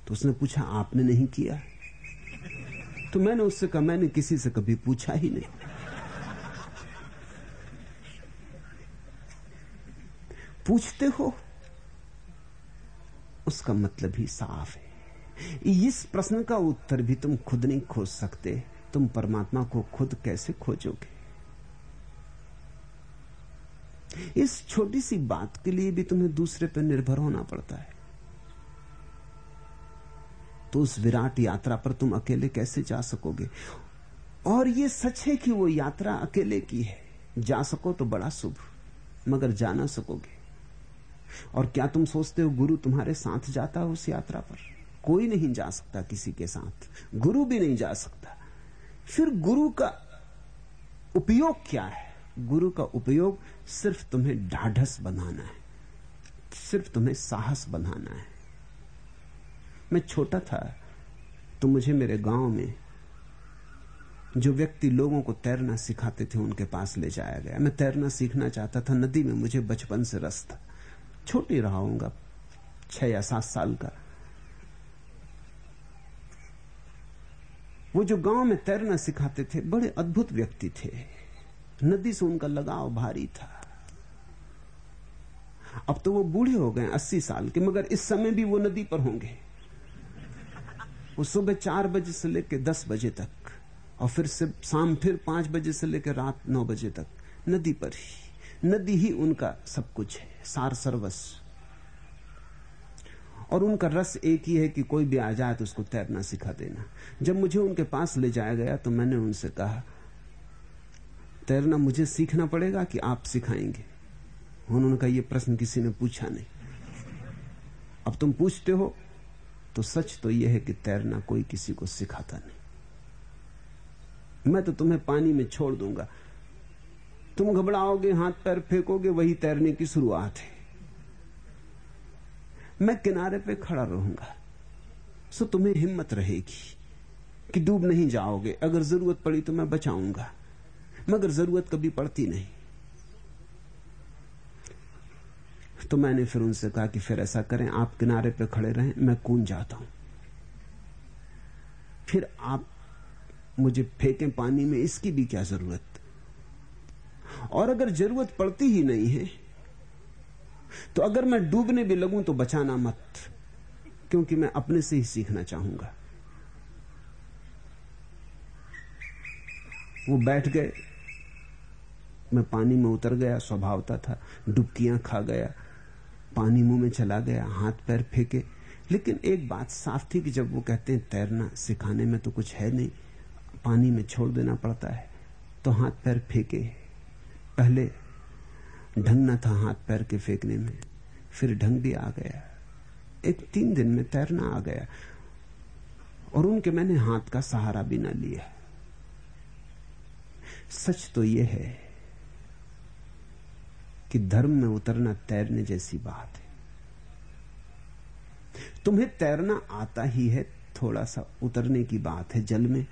तो उसने पूछा, आपने नहीं किया? तो मैंने उससे कहा, मैंने किसी से कभी पूछा ही नहीं। पूछते हो, उसका मतलब ही साफ़ है। इस प्रश्न का उत्तर भी तुम खुद नहीं खोज सकते। तुम परमात्मा को खुद कैसे खोजोगे? इस छोटी सी बात के लिए भी तुम्हें दूसरे पर निर्भर होना पड़ता है। तो उस विराट यात्रा पर तुम अकेले कैसे जा सकोगे? और यह सच है कि वो यात्रा अकेले की है। जा सको तो बड़ा शुभ, मगर जा ना सकोगे। और क्या तुम सोचते हो गुरु तुम्हारे साथ जाता है उस यात्रा पर? कोई नहीं जा सकता किसी के साथ। गुरु भी नहीं जा सकता। फिर गुरु का उपयोग क्या है? गुरु का उपयोग सिर्फ़ तुम्हें ढाढ़स बनाना है। सिर्फ़ तुम्हें साहस बनाना है। मैं छोटा था तो मुझे मेरे गाँव में जो व्यक्ति लोगों को तैरना सिखाते थे, उनके पास ले जाया गया। मैं तैरना सीखना चाहता था। नदी में मुझे बचपन से रस था। छोटी रहा हूँगा छह या सात साल का। वो जो गाँव में तैरना सिखाते थे, बड़े अद्भुत व्यक्ति थे। नदी से उनका लगाव भारी था। अब तो वो बूढ़े हो गए, अस्सी साल के, मगर इस समय भी वो नदी पर होंगे। वो सुबह चार बजे से लेकर दस बजे तक, और फिर से शाम फिर पाँच बजे से लेकर रात नौ बजे तक, नदी पर ही। नदी ही उनका सब कुछ है, सार सर्वस्व। और उनका रस एक ही है कि कोई भी आ जाए तो उसको तैरना सिखा देना। जब मुझे उनके पास ले जाया गया तो मैंने उनसे कहा, तैरना मुझे सीखना पड़ेगा कि आप सिखाएँगे? उन्होंने कहा यह प्रश्न किसी ने पूछा नहीं। अब तुम पूछते हो तो सच तो यह है कि तैरना कोई किसी को सिखाता नहीं। मैं तो तुम्हें पानी में छोड़ दूँगा। तुम घबराओगे, हाथ पैर फेंकोगे, वही तैरने की शुरुआत है। मैं किनारे पे खड़ा रहूँगा। सो तुम्हें हिम्मत रहेगी कि डूब नहीं जाओगे। अगर ज़रूरत पड़ी तो मैं बचाऊँगा, मगर ज़रूरत कभी पड़ती नहीं। तो मैंने फिर उनसे कहा कि फिर ऐसा करें, आप किनारे पे खड़े रहें, मैं कूद जाता हूँ। फिर आप मुझे फेंकें पानी में, इसकी भी क्या ज़रूरत? और अगर ज़रूरत पड़ती ही नहीं है तो अगर मैं डूबने भी लगूं तो बचाना मत, क्योंकि मैं अपने से ही सीखना चाहूँगा। वो बैठ गए। मैं पानी में उतर गया, स्वभावता था। डुबकियाँ खा गया, पानी मुँह में चला गया, हाथ पैर फेंके। लेकिन एक बात साफ़ थी कि जब वो कहते हैं, तैरना सिखाने में तो कुछ है नहीं, पानी में छोड़ देना पड़ता है तो हाथ पैर फेंके। पहले ढंग न था हाथ पैर के फेंकने में। फिर ढंग भी आ गया। एक तीन दिन में तैरना आ गया। और उनके मैंने हाथ का सहारा भी ना लिया। सच तो यह है कि धर्म में उतरना तैरने जैसी बात है। तुम्हें तैरना आता ही है, थोड़ा सा उतरने की बात है। जल में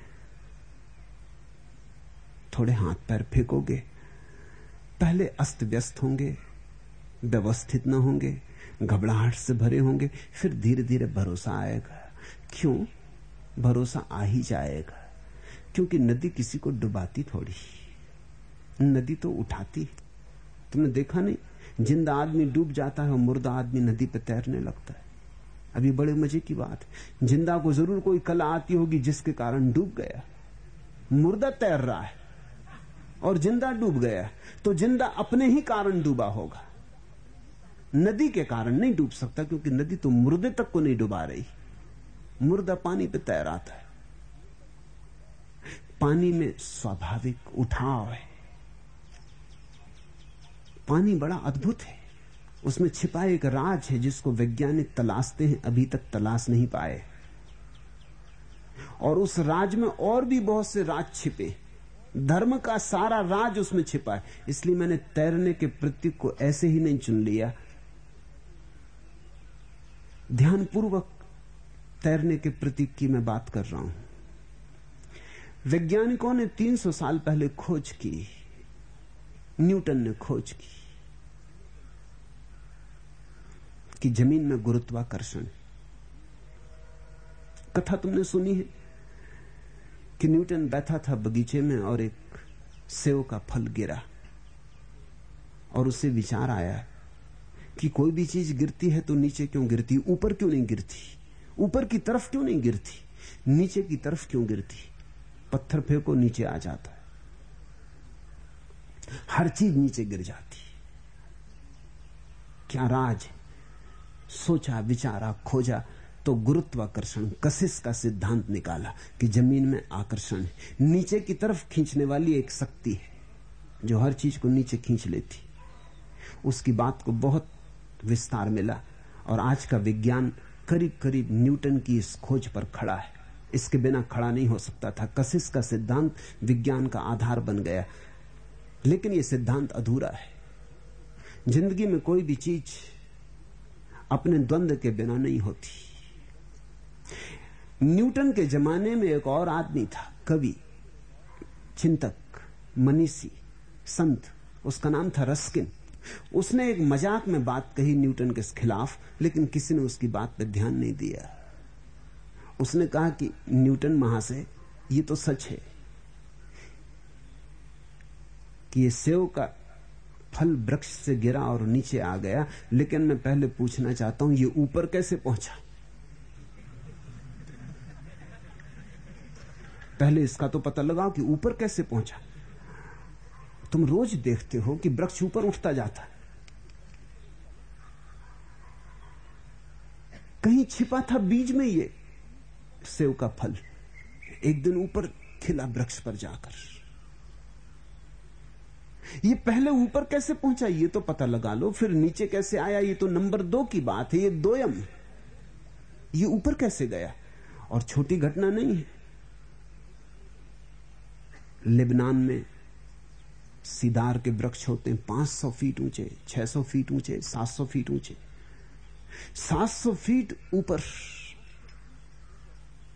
थोड़े हाथ पैर फेंकोगे पहले अस्त व्यस्त होंगे, व्यवस्थित न होंगे, घबराहट से भरे होंगे, फिर धीरे धीरे भरोसा आएगा। क्यों? भरोसा आ ही जाएगा। क्योंकि नदी किसी को डुबाती थोड़ी। नदी तो उठाती तुमने देखा नहीं? ज़िंदा आदमी डूब जाता है और मुर्दा आदमी नदी पर तैरने लगता है। अभी बड़े मज़े की बात ज़िंदा को ज़रूर कोई कला आती होगी जिसके कारण डूब गया। मुर्दा तैर रहा है। और ज़िंदा डूब गया तो ज़िंदा अपने ही कारण डूबा होगा। नदी के कारण नहीं डूब सकता, क्योंकि नदी तो मुर्दे तक को नहीं डुबा रही। मुर्दा पानी पे तैर आता है। पानी में स्वाभाविक उठाव है। पानी बड़ा अद्भुत है। उसमें छिपा एक राज है जिसको वैज्ञानिक तलाशते हैं, अभी तक तलाश नहीं पाए। और उस राज में और भी बहुत से राज छिपे। धर्म का सारा राज उसमें छिपा है। इसलिए मैंने तैरने के प्रतीक को ऐसे ही नहीं चुन लिया। ध्यानपूर्वक तैरने के प्रतीक की मैं बात कर रहा हूँ। वैज्ञानिकों ने 300 साल पहले खोज की। न्यूटन ने खोज की कि ज़मीन में गुरुत्वाकर्षण। कथा तुमने सुनी है? कि न्यूटन बैठा था बगीचे में और एक सेव का फल गिरा और उसे विचार आया कि कोई भी चीज़ गिरती है तो नीचे क्यों गिरती? ऊपर क्यों नहीं गिरती? ऊपर की तरफ़ क्यों नहीं गिरती? नीचे की तरफ़ क्यों गिरती? पत्थर फेंको नीचे आ जाता है। हर चीज़ नीचे गिर जाती क्या राज? सोचा, विचारा, खोजा तो गुरुत्वाकर्षण, कशिश का सिद्धांत निकाला कि ज़मीन में आकर्षण है। नीचे की तरफ़ खींचने वाली एक शक्ति है, जो हर चीज़ को नीचे खींच लेती। उसकी बात को बहुत विस्तार मिला और आज का विज्ञान करीब करीब न्यूटन की इस खोज पर खड़ा है। इसके बिना खड़ा नहीं हो सकता था। कशिश का सिद्धांत विज्ञान का आधार बन गया। लेकिन यह सिद्धांत अधूरा है। ज़िंदगी में कोई भी चीज़ अपने द्वंद्व के बिना नहीं होती। न्यूटन के जमाने में एक और आदमी था, कवि, चिंतक, मनीषी, संत, उसका नाम था रस्किन। उसने एक मज़ाक में बात कही न्यूटन के खिलाफ, लेकिन किसी ने उसकी बात पर ध्यान नहीं दिया। उसने कहा कि न्यूटन महाशय ये तो सच है कि ये सेव का फल वृक्ष से गिरा और नीचे आ गया, लेकिन मैं पहले पूछना चाहता हूँ, ये ऊपर कैसे पहुँचा? पहले इसका तो पता लगाओ कि ऊपर कैसे पहुँचा। तुम रोज देखते हो कि वृक्ष ऊपर उठता जाता कहीं छिपा था बीज में ये सेव का फल। एक दिन ऊपर खिला वृक्ष पर जाकर। ये पहले ऊपर कैसे पहुँचा, ये तो पता लगा लो। फिर नीचे कैसे आया, ये तो नंबर दो की बात है, ये दोयम। ये ऊपर कैसे गया? और छोटी घटना नहीं है। लिबनान में सीदार के वृक्ष होते हैं 500 फीट ऊँचे 600 फीट ऊँचे 700 फीट ऊँचे। 700 फीट ऊपर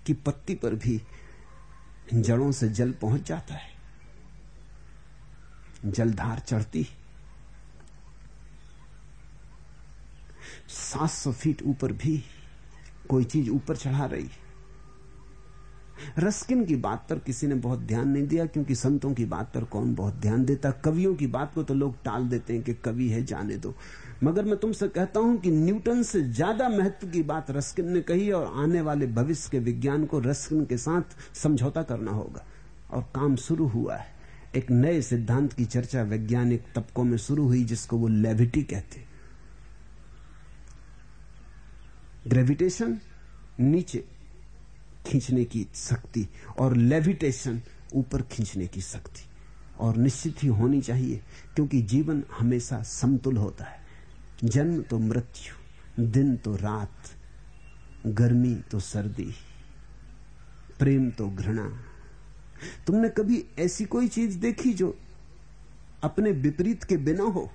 की पत्ती पर भी जड़ों से जल पहुँच जाता है। जलधार चढ़ती। 700 फीट ऊपर भी कोई चीज़ ऊपर चढ़ा रही। रस्किन की बात पर किसी ने बहुत ध्यान नहीं दिया, क्योंकि संतों की बात पर कौन बहुत ध्यान देता? कवियों की बात को तो लोग टाल देते हैं कि कवि है, जाने दो। मगर मैं तुमसे कहता हूँ कि न्यूटन से ज़्यादा महत्व की बात रस्किन ने कही, और आने वाले भविष्य के विज्ञान को रस्किन के साथ समझौता करना होगा। और काम शुरू हुआ है। एक नए सिद्धांत की चर्चा वैज्ञानिक तबकों में शुरू हुई, जिसको वो लेविटी कहते ग्रेविटेशन नीचे। खींचने की शक्ति और लेविटेशन ऊपर खींचने की शक्ति। और निश्चित ही होनी चाहिए, क्योंकि जीवन हमेशा समतुल होता है। जन्म तो मृत्यु, दिन तो रात, गर्मी तो सर्दी, प्रेम तो घृणा। तुमने कभी ऐसी कोई चीज़ देखी जो अपने विपरीत के बिना हो?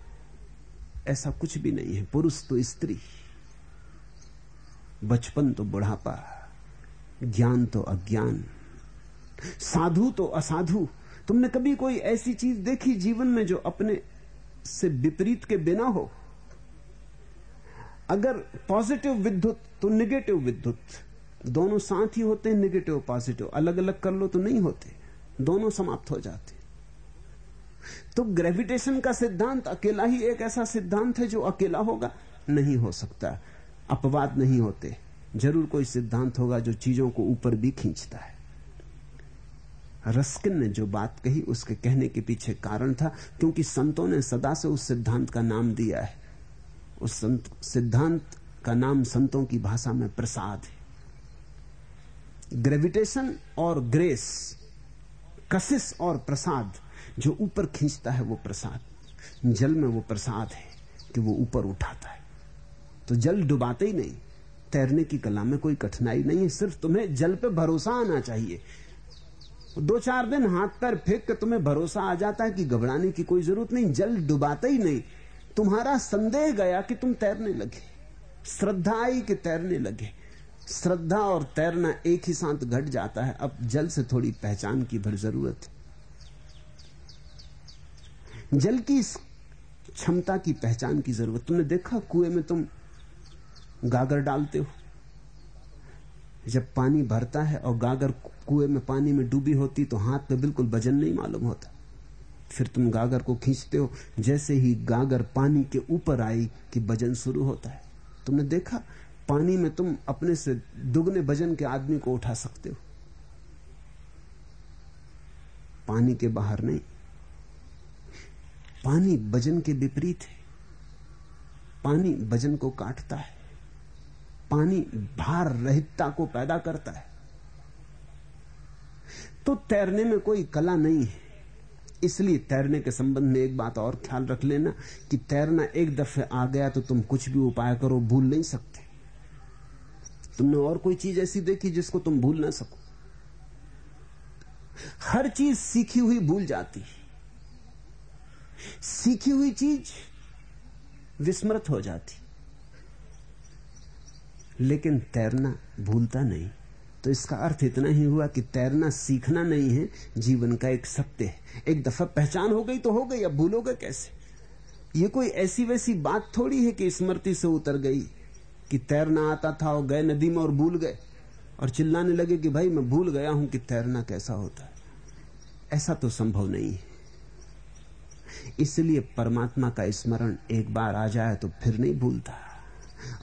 ऐसा कुछ भी नहीं है। पुरुष तो स्त्री, बचपन तो बुढ़ापा। ज्ञान तो अज्ञान, साधु तो असाधु। तुमने कभी कोई ऐसी चीज़ देखी जीवन में जो अपने से विपरीत के बिना हो? अगर पॉजिटिव विद्युत तो निगेटिव विद्युत। दोनों साथ ही होते हैं निगेटिव पॉजिटिव अलग अलग कर लो तो नहीं होते, दोनों समाप्त हो जाते। तो ग्रेविटेशन का सिद्धांत, अकेला ही एक ऐसा सिद्धांत है जो अकेला होगा? नहीं हो सकता, अपवाद नहीं होते। ज़रूर कोई सिद्धांत होगा जो चीज़ों को ऊपर भी खींचता है। रस्किन ने जो बात कही, उसके कहने के पीछे कारण था, क्योंकि संतों ने सदा से उस सिद्धांत का नाम दिया है। उस संत, सिद्धांत का नाम संतों की भाषा में प्रसाद है। ग्रेविटेशन और ग्रेस कशिश और प्रसाद, जो ऊपर खींचता है वो प्रसाद। जल में वो प्रसाद है कि वो ऊपर उठाता है। तो जल डुबाते ही नहीं तैरने की कला में कोई कठिनाई नहीं है, सिर्फ़ तुम्हें जल पे भरोसा आना चाहिए। दो चार दिन हाथ पैर फेंक के तुम्हें भरोसा आ जाता है कि घबराने की कोई ज़रूरत नहीं, जल डुबाते ही नहीं। तुम्हारा संदेह गया कि तुम तैरने लगे, श्रद्धा आई कि तैरने लगे। श्रद्धा और तैरना एक ही साथ घट जाता है, अब जल से थोड़ी पहचान की भर ज़रूरत है। जल की क्षमता की पहचान की ज़रूरत, तुमने देखा कुएँ में तुम गागर डालते हो। जब पानी भरता है और गागर कुएँ में पानी में डूबी होती तो हाथ पे बिल्कुल वज़न नहीं मालूम होता। फिर तुम गागर को खींचते हो, जैसे ही गागर पानी के ऊपर आई कि वज़न शुरू होता है। तुमने देखा? पानी में तुम अपने से दुगने वज़न के आदमी को उठा सकते हो। पानी के बाहर नहीं। पानी वज़न के विपरीत है। पानी वज़न को काटता है। पानी भार रहितता को पैदा करता है। तो तैरने में कोई कला नहीं है। इसलिए तैरने के संबंध में एक बात और ख्याल रख लेना कि तैरना एक दफे आ गया तो तुम कुछ भी उपाय करो, भूल नहीं सकते। तुमने और कोई चीज़ ऐसी देखी जिसको तुम भूल ना सको? हर चीज़ सीखी हुई भूल जाती सीखी हुई चीज़ विस्मृत हो जाती लेकिन तैरना भूलता नहीं। तो इसका अर्थ इतना ही हुआ कि तैरना सीखना नहीं है, जीवन का एक सत्य है। एक दफ़ा पहचान हो गई तो हो गई, अब भूलोगे कैसे? ये कोई ऐसी वैसी बात थोड़ी है कि स्मृति से उतर गई कि तैरना आता था और गए नदी में और भूल गए। और चिल्लाने लगे कि भाई, मैं भूल गया हूँ कि तैरना कैसा होता है। ऐसा तो संभव नहीं है। इसलिए परमात्मा का स्मरण एक बार आ जाए तो फिर नहीं भूलता।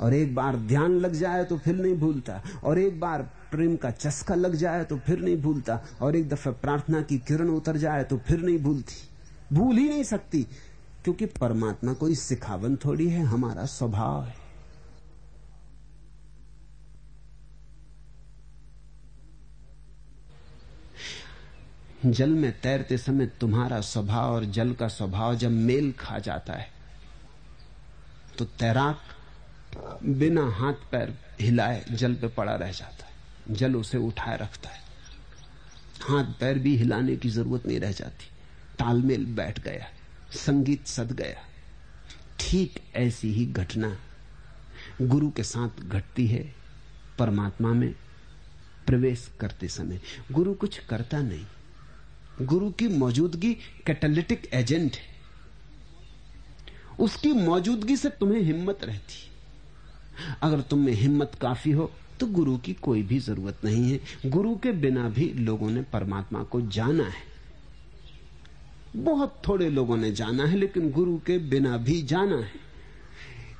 और एक बार ध्यान लग जाए तो फिर नहीं भूलता। और एक बार प्रेम का चस्का लग जाए तो फिर नहीं भूलता। और एक दफ़ा प्रार्थना की किरण उतर जाए तो फिर नहीं भूलती। भूल ही नहीं सकती, क्योंकि परमात्मा कोई सिखावन थोड़ी है, हमारा स्वभाव है। जल में तैरते समय तुम्हारा स्वभाव और जल का स्वभाव जब मेल खा जाता है तो तैराक बिना हाथ पैर हिलाए जल पे पड़ा रह जाता है। जल उसे उठाए रखता है। हाथ पैर भी हिलाने की ज़रूरत नहीं रह जाती। तालमेल बैठ गया। संगीत सद गया। ठीक ऐसी ही घटना गुरु के साथ घटती है परमात्मा में प्रवेश करते समय। गुरु कुछ करता नहीं। गुरु की मौजूदगी कैटलिटिक एजेंट है। उसकी मौजूदगी से तुम्हें हिम्मत रहती। अगर तुम में हिम्मत काफ़ी हो तो गुरु की कोई भी ज़रूरत नहीं है। गुरु के बिना भी लोगों ने परमात्मा को जाना है। बहुत थोड़े लोगों ने जाना है, लेकिन गुरु के बिना भी जाना है।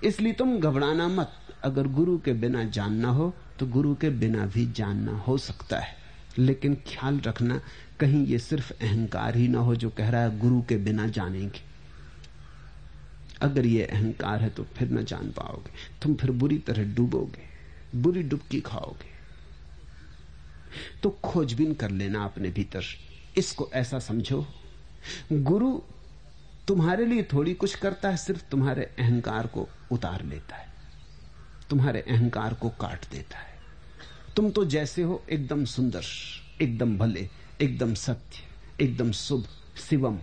इसलिए तुम घबराना मत। अगर गुरु के बिना जानना हो तो गुरु के बिना भी जानना हो सकता है। लेकिन ख्याल रखना, कहीं ये सिर्फ़ अहंकार ही ना हो जो कह रहा है, गुरु के बिना जानेंगे। अगर ये अहंकार है तो फिर न जान पाओगे। तुम फिर बुरी तरह डूबोगे, बुरी डुबकी खाओगे। तो खोजबीन कर लेना अपने भीतर। इसको ऐसा समझो, गुरु तुम्हारे लिए थोड़ी कुछ करता है, सिर्फ़ तुम्हारे अहंकार को उतार लेता है। तुम्हारे अहंकार को काट देता है। तुम तो जैसे हो, एकदम सुंदर, एकदम भले, एकदम सत्य, एकदम शुभ, शिवम।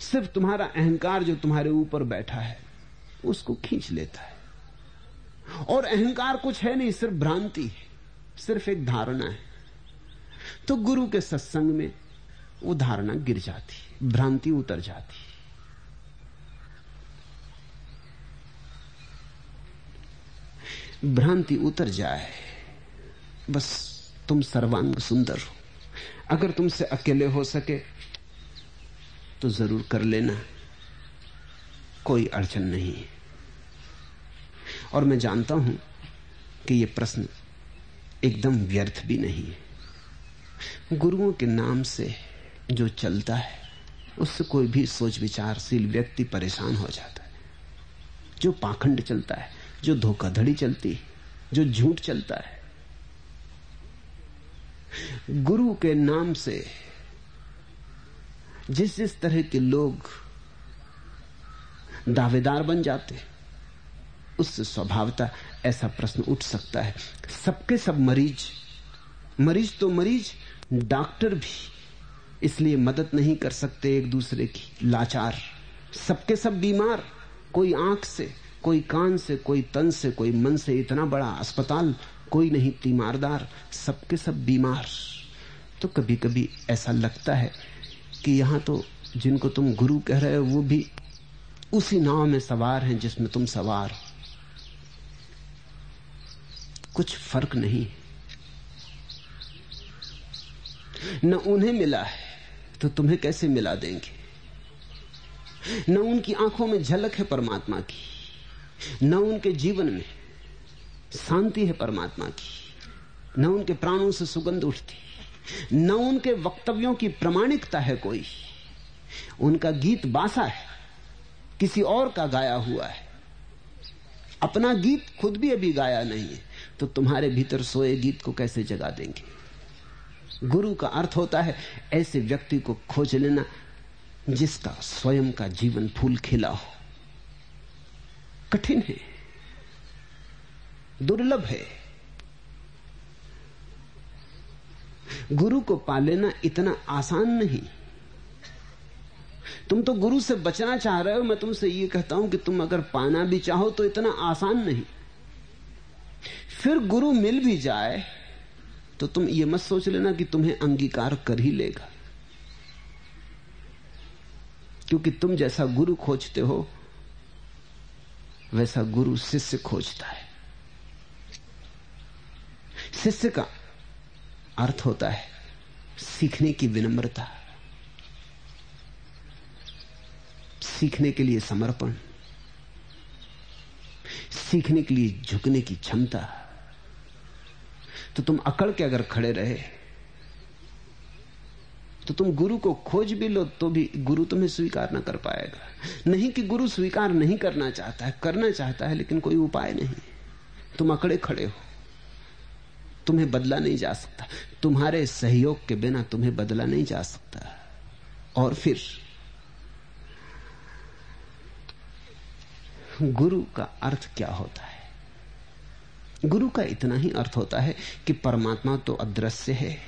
सिर्फ़ तुम्हारा अहंकार जो तुम्हारे ऊपर बैठा है, उसको खींच लेता है। और अहंकार कुछ है नहीं, सिर्फ़ भ्रांति है, सिर्फ़ एक धारणा है। तो गुरु के सत्संग में वो धारणा गिर जाती भ्रांति उतर जाती भ्रांति उतर जाए, बस तुम सर्वांग सुंदर हो। अगर तुमसे अकेले हो सके तो ज़रूर कर लेना। कोई अड़चन नहीं है। और मैं जानता हूँ कि यह प्रश्न एकदम व्यर्थ भी नहीं है। गुरुओं के नाम से जो चलता है, उससे कोई भी सोच विचारशील व्यक्ति परेशान हो जाता है। जो पाखंड चलता है, जो धोखाधड़ी चलती है, जो झूठ चलता है। गुरु के नाम से जिस जिस तरह के लोग दावेदार बन जाते उससे स्वभावता ऐसा प्रश्न उठ सकता है। सबके सब मरीज़ मरीज़ तो मरीज़, डॉक्टर भी इसलिए मदद नहीं कर सकते एक दूसरे की लाचार। सबके सब बीमार, कोई आँख से, कोई कान से, कोई तन से, कोई मन से इतना बड़ा अस्पताल, कोई नहीं, तीमारदार, सबके सब बीमार। तो कभी कभी ऐसा लगता है कि यहाँ तो जिनको तुम गुरु कह रहे हो, वो भी उसी नाव में सवार हैं जिसमें तुम सवार हो। कुछ फ़र्क नहीं। न उन्हें मिला है तो तुम्हें कैसे मिला देंगे? न उनकी आँखों में झलक है परमात्मा की। न उनके जीवन में शांति है परमात्मा की। न उनके प्राणों से सुगंध उठती। न उनके वक्तव्यों की प्रमाणिकता है कोई। उनका गीत बासा है, किसी और का गाया हुआ है। अपना गीत खुद भी अभी गाया नहीं है तो तुम्हारे भीतर सोए गीत को कैसे जगा देंगे? गुरु का अर्थ होता है, ऐसे व्यक्ति को खोज लेना, जिसका स्वयं का जीवन फूल खिला हो। कठिन है, दुर्लभ है। गुरु को पा लेना इतना आसान नहीं। तुम तो गुरु से बचना चाह रहे हो मैं तुमसे ये कहता हूँ कि तुम अगर पाना भी चाहो तो इतना आसान नहीं। फिर गुरु मिल भी जाए तो तुम ये मत सोच लेना कि तुम्हें अंगीकार कर ही लेगा। क्योंकि तुम जैसा गुरु खोजते हो, वैसा गुरु शिष्य खोजता है। शिष्य का अर्थ होता है, सीखने की विनम्रता। सीखने के लिए समर्पण, सीखने के लिए झुकने की क्षमता। तो तुम अकड़ के अगर खड़े रहे तो तुम गुरु को खोज भी लो तो भी गुरु तुम्हें स्वीकार ना कर पाएगा। नहीं कि गुरु स्वीकार नहीं करना चाहता है, करना चाहता है, लेकिन कोई उपाय नहीं। तुम अकड़े खड़े हो। तुम्हें बदला नहीं जा सकता। तुम्हारे सहयोग के बिना तुम्हें बदला नहीं जा सकता। और फिर, गुरु का अर्थ क्या होता है? गुरु का इतना ही अर्थ होता है कि परमात्मा तो अदृश्य है।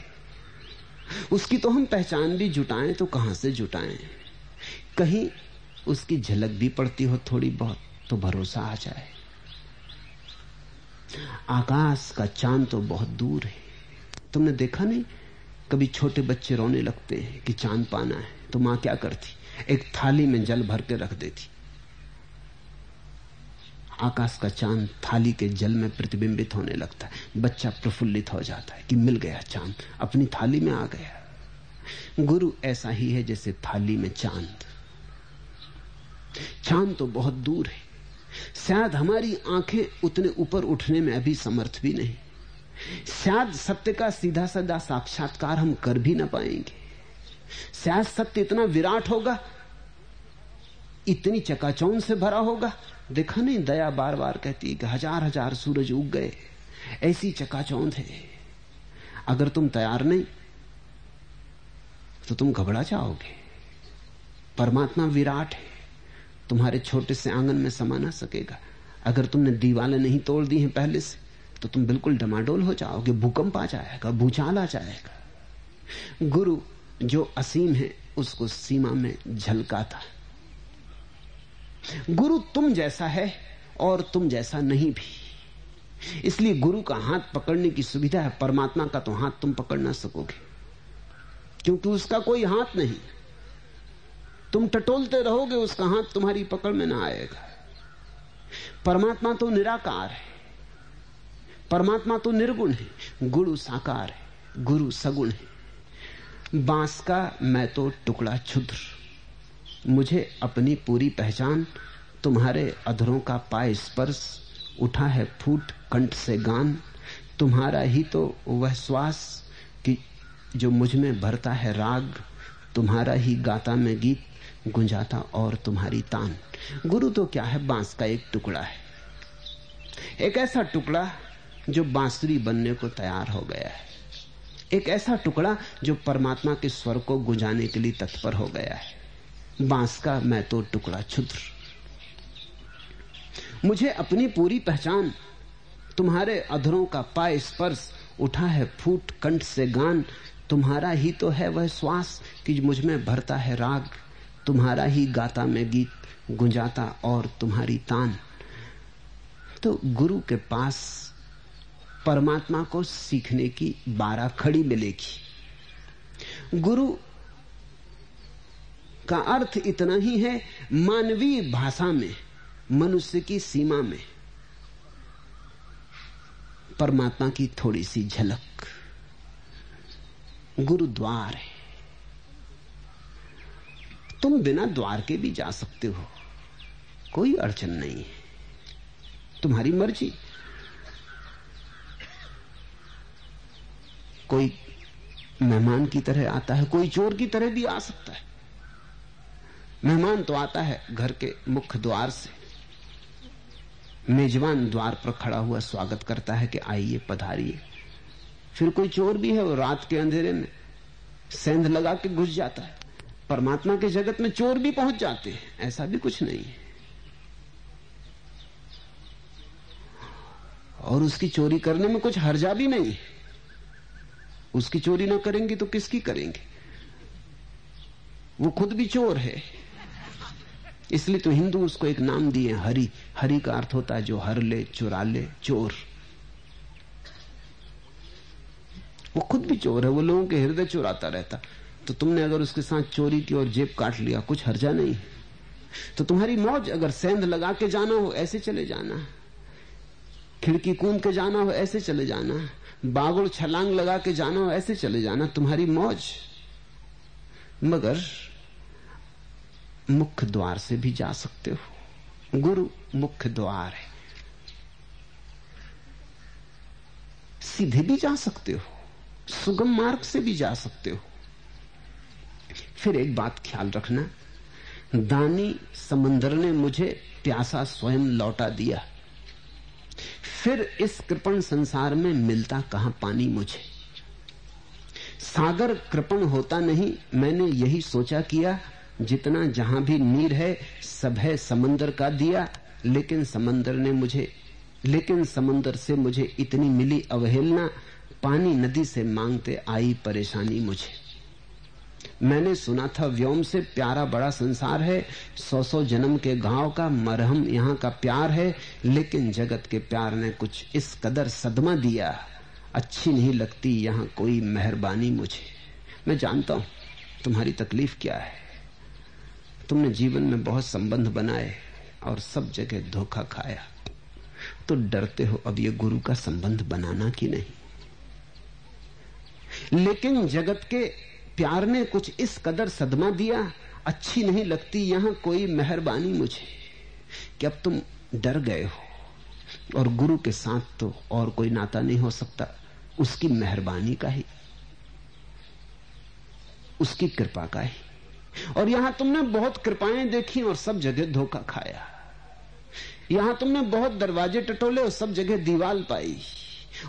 उसकी तो हम पहचान भी जुटाएँ तो कहाँ से जुटाएँ? कहीं उसकी झलक भी पड़ती हो थोड़ी बहुत तो भरोसा आ जाए। आकाश का चाँद तो बहुत दूर है। तुमने देखा नहीं? कभी छोटे बच्चे रोने लगते हैं कि चाँद पाना है। तो माँ क्या करती? एक थाली में जल भर के रख देती। आकाश का चाँद थाली के जल में प्रतिबिंबित होने लगता है। बच्चा प्रफुल्लित हो जाता है कि मिल गया चाँद। अपनी थाली में आ गया। गुरु ऐसा ही है जैसे थाली में चाँद। चाँद तो बहुत दूर है। शायद हमारी आँखें उतने ऊपर उठने में अभी समर्थ भी नहीं। शायद सत्य का सीधा साधा साक्षात्कार हम कर भी ना पाएँगे। शायद सत्य इतना विराट होगा, इतनी चकाचौन से भरा होगा। देखा नहीं, दया बार बार कहती है कि हज़ार हज़ार सूरज उग गए। ऐसी चकाचौंध है। अगर तुम तैयार नहीं तो तुम घबरा जाओगे। परमात्मा विराट है। तुम्हारे छोटे से आँगन में समा ना सकेगा। अगर तुमने दीवाले नहीं तोड़ दी हैं पहले से तो तुम बिल्कुल डमाडोल हो जाओगे, भूकंप आ जाएगा, भूचाल आ जाएगा। गुरु जो असीम है, उसको सीमा में झलकाता। गुरु तुम जैसा है और तुम जैसा नहीं भी। इसलिए गुरु का हाथ पकड़ने की सुविधा है, परमात्मा का तो हाथ तुम पकड़ ना सकोगे। क्योंकि उसका कोई हाथ नहीं। तुम टटोलते रहोगे, उसका हाथ तुम्हारी पकड़ में ना आएगा। परमात्मा तो निराकार है। परमात्मा तो निर्गुण है। गुरु साकार है। गुरु सगुण है। बाँस का मैं तो टुकड़ा क्षुद्र। मुझे अपनी पूरी पहचान, तुम्हारे अधरों का पाय स्पर्श, उठा है फूट कंठ से गान। तुम्हारा ही तो वह श्वास कि जो मुझमें भरता है राग, तुम्हारा ही गाता में गीत। गुंजाता और तुम्हारी तान। गुरु तो क्या है? बाँस का एक टुकड़ा है। एक ऐसा टुकड़ा जो बांसुरी बनने को तैयार हो गया है। एक ऐसा टुकड़ा जो परमात्मा के स्वर को गुंजाने के लिए तत्पर हो गया है। बाँस का मैं तो टुकड़ा क्षुद्र। मुझे अपनी पूरी पहचान, तुम्हारे अधरों का पाय स्पर्श, उठा है फूट कंठ से गान, तुम्हारा ही तो है वह श्वास कि मुझमें भरता है राग। तुम्हारा ही गाता में गीत गुंजाता और तुम्हारी तान। तो गुरु के पास परमात्मा को सीखने की बारह खड़ी मिलेगी। गुरु का अर्थ इतना ही है, मानवीय भाषा में, मनुष्य की सीमा में। परमात्मा की थोड़ी सी झलक। गुरुद्वार है। तुम बिना द्वार के भी जा सकते हो। कोई अड़चन नहीं है। तुम्हारी मर्ज़ी। कोई मेहमान की तरह आता है, कोई चोर की तरह भी आ सकता है। मेहमान तो आता है घर के मुख्य द्वार से। मेजबान द्वार पर खड़ा हुआ स्वागत करता है कि आइए पधारिए। फिर कोई चोर भी है वो रात के अंधेरे में सेंध लगा के घुस जाता है। परमात्मा के जगत में चोर भी पहुँच जाते हैं। ऐसा भी कुछ नहीं और उसकी चोरी करने में कुछ हर्जा भी नहीं उसकी चोरी ना करेंगे तो किसकी करेंगे? वो खुद भी चोर है। इसलिए तो हिंदू उसको एक नाम दिए हरि। हरि का अर्थ होता है जो हर ले चुरा ले चोर। वो खुद भी चोर है, वो लोगों के हृदय चुराता रहता। तो तुमने अगर उसके साथ चोरी की और जेब काट लिया, कुछ हर्जा नहीं तो तुम्हारी मौज अगर सेंध लगा के जाना हो, ऐसे चले जाना। खिड़की कूद के जाना हो, ऐसे चले जाना। बागुड़ छलांग लगा के जाना हो, ऐसे चले जाना। तुम्हारी मौज। मगर मुख्य द्वार से भी जा सकते हो। गुरु मुख्य द्वार है। सीधे भी जा सकते हो। सुगम मार्ग से भी जा सकते हो। फिर एक बात ख्याल रखना। दानी समंदर ने मुझे प्यासा स्वयं लौटा दिया। फिर इस कृपण संसार में मिलता कहाँ पानी मुझे? सागर कृपण होता नहीं, मैंने यही सोचा किया, जितना जहाँ भी नीर है, सब है समंदर का दिया, लेकिन समंदर ने मुझे, लेकिन समंदर से मुझे इतनी मिली अवहेलना, पानी नदी से मांगते आई परेशानी मुझे। मैंने सुना था व्योम से प्यारा बड़ा संसार है सौ सौ जन्म के गाँव का मरहम यहाँ का प्यार है, लेकिन जगत के प्यार ने कुछ इस कदर सदमा दिया। अच्छी नहीं लगती यहाँ कोई मेहरबानी मुझे। मैं जानता हूँ तुम्हारी तकलीफ़ क्या है। तुमने जीवन में बहुत संबंध बनाए और सब जगह धोखा खाया। तो डरते हो अब ये गुरु का संबंध बनाना कि नहीं? लेकिन जगत के प्यार ने कुछ इस कदर सदमा दिया, अच्छी नहीं लगती यहाँ कोई मेहरबानी मुझे। कि अब तुम डर गए हो, और गुरु के साथ तो और कोई नाता नहीं हो सकता, उसकी मेहरबानी का ही, उसकी कृपा का ही। और यहाँ तुमने बहुत कृपाएँ देखी और सब जगह धोखा खाया। यहाँ तुमने बहुत दरवाजे टटोले और सब जगह दीवाल पाई।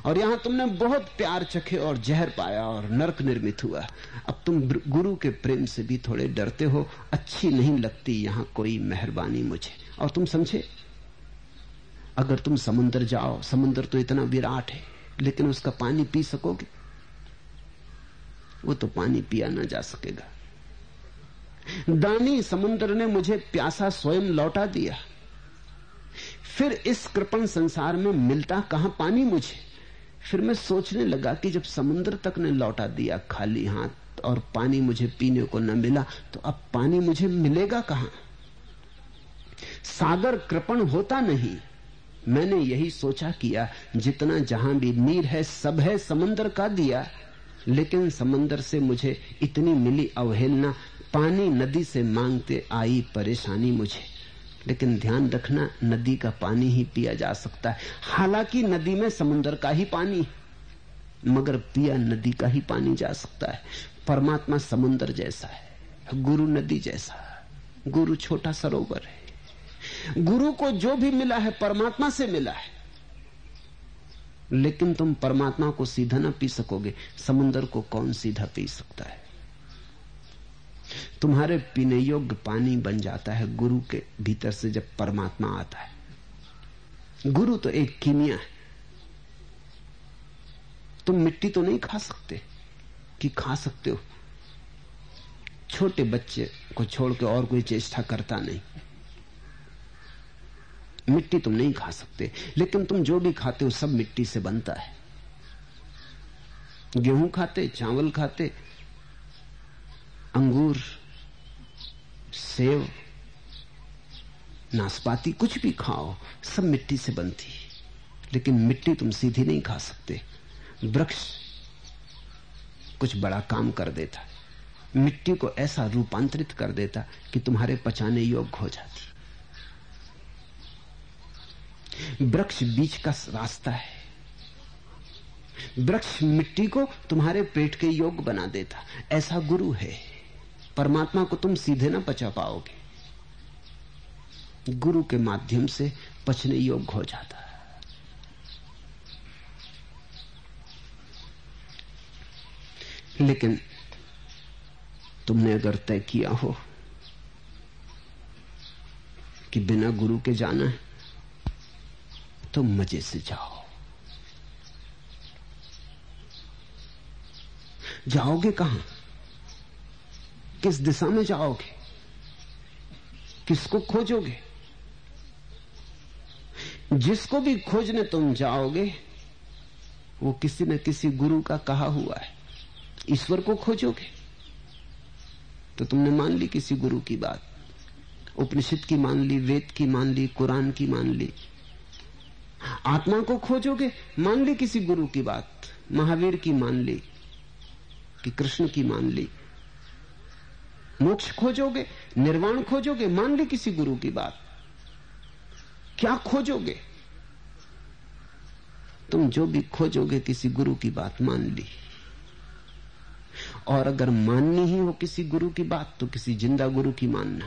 और यहाँ तुमने बहुत प्यार चखे और जहर पाया और नरक निर्मित हुआ। अब तुम गुरु के प्रेम से भी थोड़े डरते हो। अच्छी नहीं लगती यहाँ कोई मेहरबानी मुझे। और तुम समझे? अगर तुम समुन्द्र जाओ समुन्द्र तो इतना विराट है, लेकिन उसका पानी पी सकोगे? वो तो पानी पिया ना जा सकेगा। दानी समुद्र ने मुझे प्यासा स्वयं लौटा दिया। फिर इस कृपण संसार में मिलता कहाँ पानी मुझे? फिर मैं सोचने लगा कि जब समुद्र तक ने लौटा दिया खाली हाथ और पानी मुझे पीने को न मिला तो अब पानी मुझे मिलेगा कहाँ? सागर कृपण होता नहीं। मैंने यही सोचा किया, जितना जहाँ भी नीर है, सब है समंदर का दिया। लेकिन समंदर से मुझे इतनी मिली अवहेलना, पानी नदी से मांगते आई परेशानी मुझे। लेकिन ध्यान रखना, नदी का पानी ही पिया जा सकता है। हालाँकि नदी में समुन्द्र का ही पानी मगर पिया नदी का ही पानी जा सकता है। परमात्मा समुन्द्र जैसा है, गुरु नदी जैसा गुरु छोटा सरोवर है। गुरु को जो भी मिला है, परमात्मा से मिला है। लेकिन तुम परमात्मा को सीधा ना पी सकोगे समुन्द्र को कौन सीधा पी सकता है? तुम्हारे पीने योग्य पानी बन जाता है गुरु के भीतर से जब परमात्मा आता है। गुरु तो एक कीमिया है। तुम मिट्टी तो नहीं खा सकते कि खा सकते हो। छोटे बच्चे को छोड़ के और कोई चेष्टा करता नहीं। मिट्टी तुम नहीं खा सकते, लेकिन तुम जो भी खाते हो सब मिट्टी से बनता है। गेहूँ खाते, चावल खाते अंगूर, सेव, नाशपाती, कुछ भी खाओ, सब मिट्टी से बनती है। लेकिन मिट्टी तुम सीधी नहीं खा सकते। वृक्ष कुछ बड़ा काम कर देता। मिट्टी को ऐसा रूपांतरित कर देता कि तुम्हारे पचाने योग्य हो जाती। वृक्ष बीच का रास्ता है। वृक्ष मिट्टी को तुम्हारे पेट के योग्य बना देता। ऐसा गुरु है। परमात्मा को तुम सीधे ना पचा पाओगे। गुरु के माध्यम से पचने योग्य हो जाता है। लेकिन तुमने अगर तय किया हो कि बिना गुरु के जाना है तो मज़े से जाओ। जाओगे कहाँ? किस दिशा में जाओगे? किसको खोजोगे? जिसको भी खोजने तुम जाओगे, वो किसी न किसी गुरु का कहा हुआ है। ईश्वर को खोजोगे? तो तुमने मान ली किसी गुरु की बात। उपनिषद की मान ली, वेद की मान ली, कुरान की मान ली। आत्मा को खोजोगे? मान ली किसी गुरु की बात। महावीर की मान ली, कि कृष्ण की मान ली। मोक्ष खोजोगे, निर्वाण खोजोगे, मान ली किसी गुरु की बात। क्या खोजोगे? तुम जो भी खोजोगे, किसी गुरु की बात मान ली। और अगर माननी ही हो किसी गुरु की बात तो किसी ज़िंदा गुरु की मानना।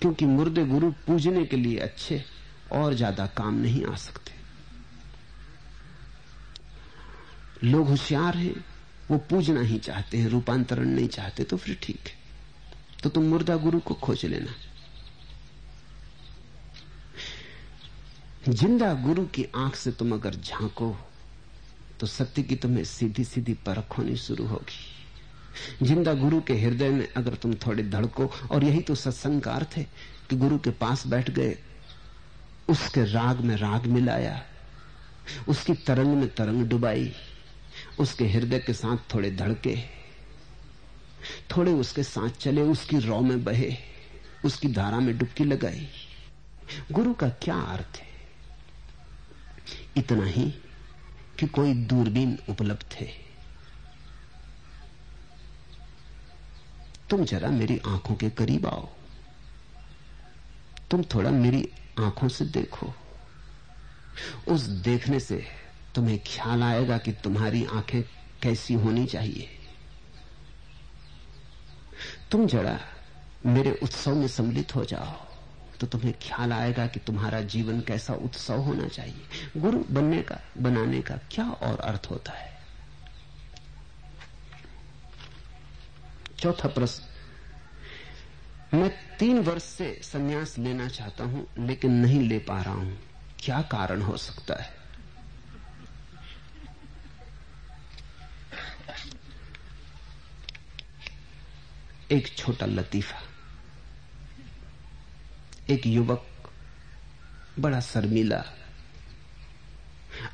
क्योंकि मुर्दे गुरु पूजने के लिए अच्छे और ज़्यादा काम नहीं आ सकते। लोग होशियार हैं। वो पूजना ही चाहते हैं, रूपांतरण नहीं चाहते तो फिर ठीक है। तो तुम मुर्दा गुरु को खोज लेना। ज़िंदा गुरु की आँख से तुम अगर झांको तो सत्य की तुम्हें सीधी सीधी परख होनी शुरू होगी। ज़िंदा गुरु के हृदय में अगर तुम थोड़े धड़को, और यही तो सत्संग का अर्थ है कि गुरु के पास बैठ गए, उसके राग में राग मिलाया, उसकी तरंग में तरंग डुबाई उसके हृदय के साथ थोड़े धड़के, थोड़े उसके साथ चले, उसकी रौ में बहे, उसकी धारा में डुबकी लगाई। गुरु का क्या अर्थ है? इतना ही कि कोई दूरबीन उपलब्ध है। तुम जरा मेरी आँखों के करीब आओ। तुम थोड़ा मेरी आँखों से देखो। उस देखने से तुम्हें ख्याल आएगा कि तुम्हारी आँखें कैसी होनी चाहिए। तुम जरा मेरे उत्सव में सम्मिलित हो जाओ तो तुम्हें ख्याल आएगा कि तुम्हारा जीवन कैसा उत्सव होना चाहिए। गुरु बनने का, बनाने का क्या और अर्थ होता है? चौथा प्रश्न। मैं तीन वर्ष से सन्यास लेना चाहता हूँ, लेकिन नहीं ले पा रहा हूँ। क्या कारण हो सकता है? एक छोटा लतीफा, एक युवक बड़ा शर्मीला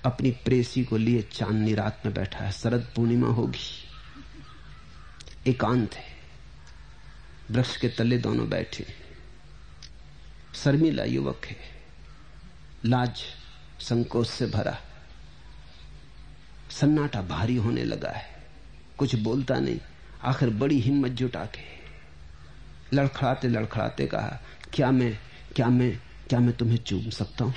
अपनी प्रेसी को लिए चांदनी रात में बैठा है। शरद पूर्णिमा होगी। एकांत है। वृक्ष के तले दोनों बैठे। शर्मीला युवक है। लाज संकोच से भरा। सन्नाटा भारी होने लगा है। कुछ बोलता नहीं। आखिर बड़ी हिम्मत जुटा के। लड़खड़ाते लड़खड़ाते कहा, क्या मैं क्या मैं क्या मैं तुम्हें चूम सकता हूँ?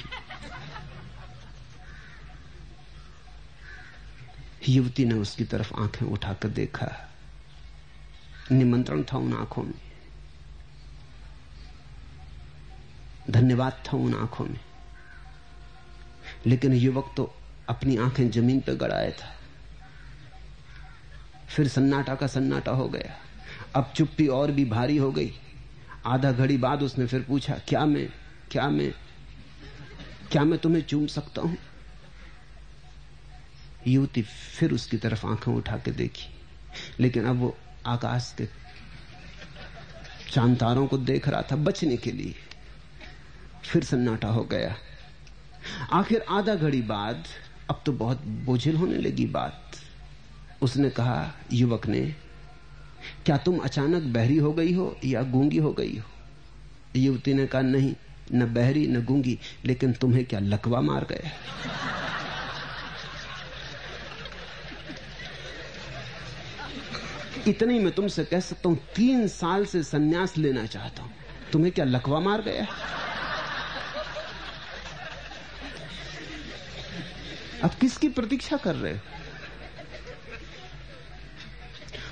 युवती ने उसकी तरफ़ आँखें उठाकर देखा। निमंत्रण था उन आँखों में। धन्यवाद था उन आँखों में। लेकिन युवक तो अपनी आँखें ज़मीन पर गड़ाया था। फिर सन्नाटा का सन्नाटा हो गया। अब चुप्पी और भी भारी हो गई। आधा घड़ी बाद उसने फिर पूछा, क्या मैं क्या मैं क्या मैं तुम्हें चूम सकता हूँ? युवती फिर उसकी तरफ़ आँखें उठा के देखी। लेकिन अब वो आकाश के चांतारों को देख रहा था बचने के लिए। फिर सन्नाटा हो गया। आखिर आधा घड़ी बाद, अब तो बहुत बोझिल होने लगी बात। उसने कहा, युवक ने, क्या तुम अचानक बहरी हो गई हो या गूँगी हो गई हो? युवती ने कहा, नहीं, न बहरी, न गूँगी, लेकिन तुम्हें क्या लकवा मार गया? इतनी मैं तुमसे कह सकता हूँ, तीन साल से सन्यास लेना चाहता हूँ। तुम्हें क्या लकवा मार गया? अब किसकी प्रतीक्षा कर रहे हो?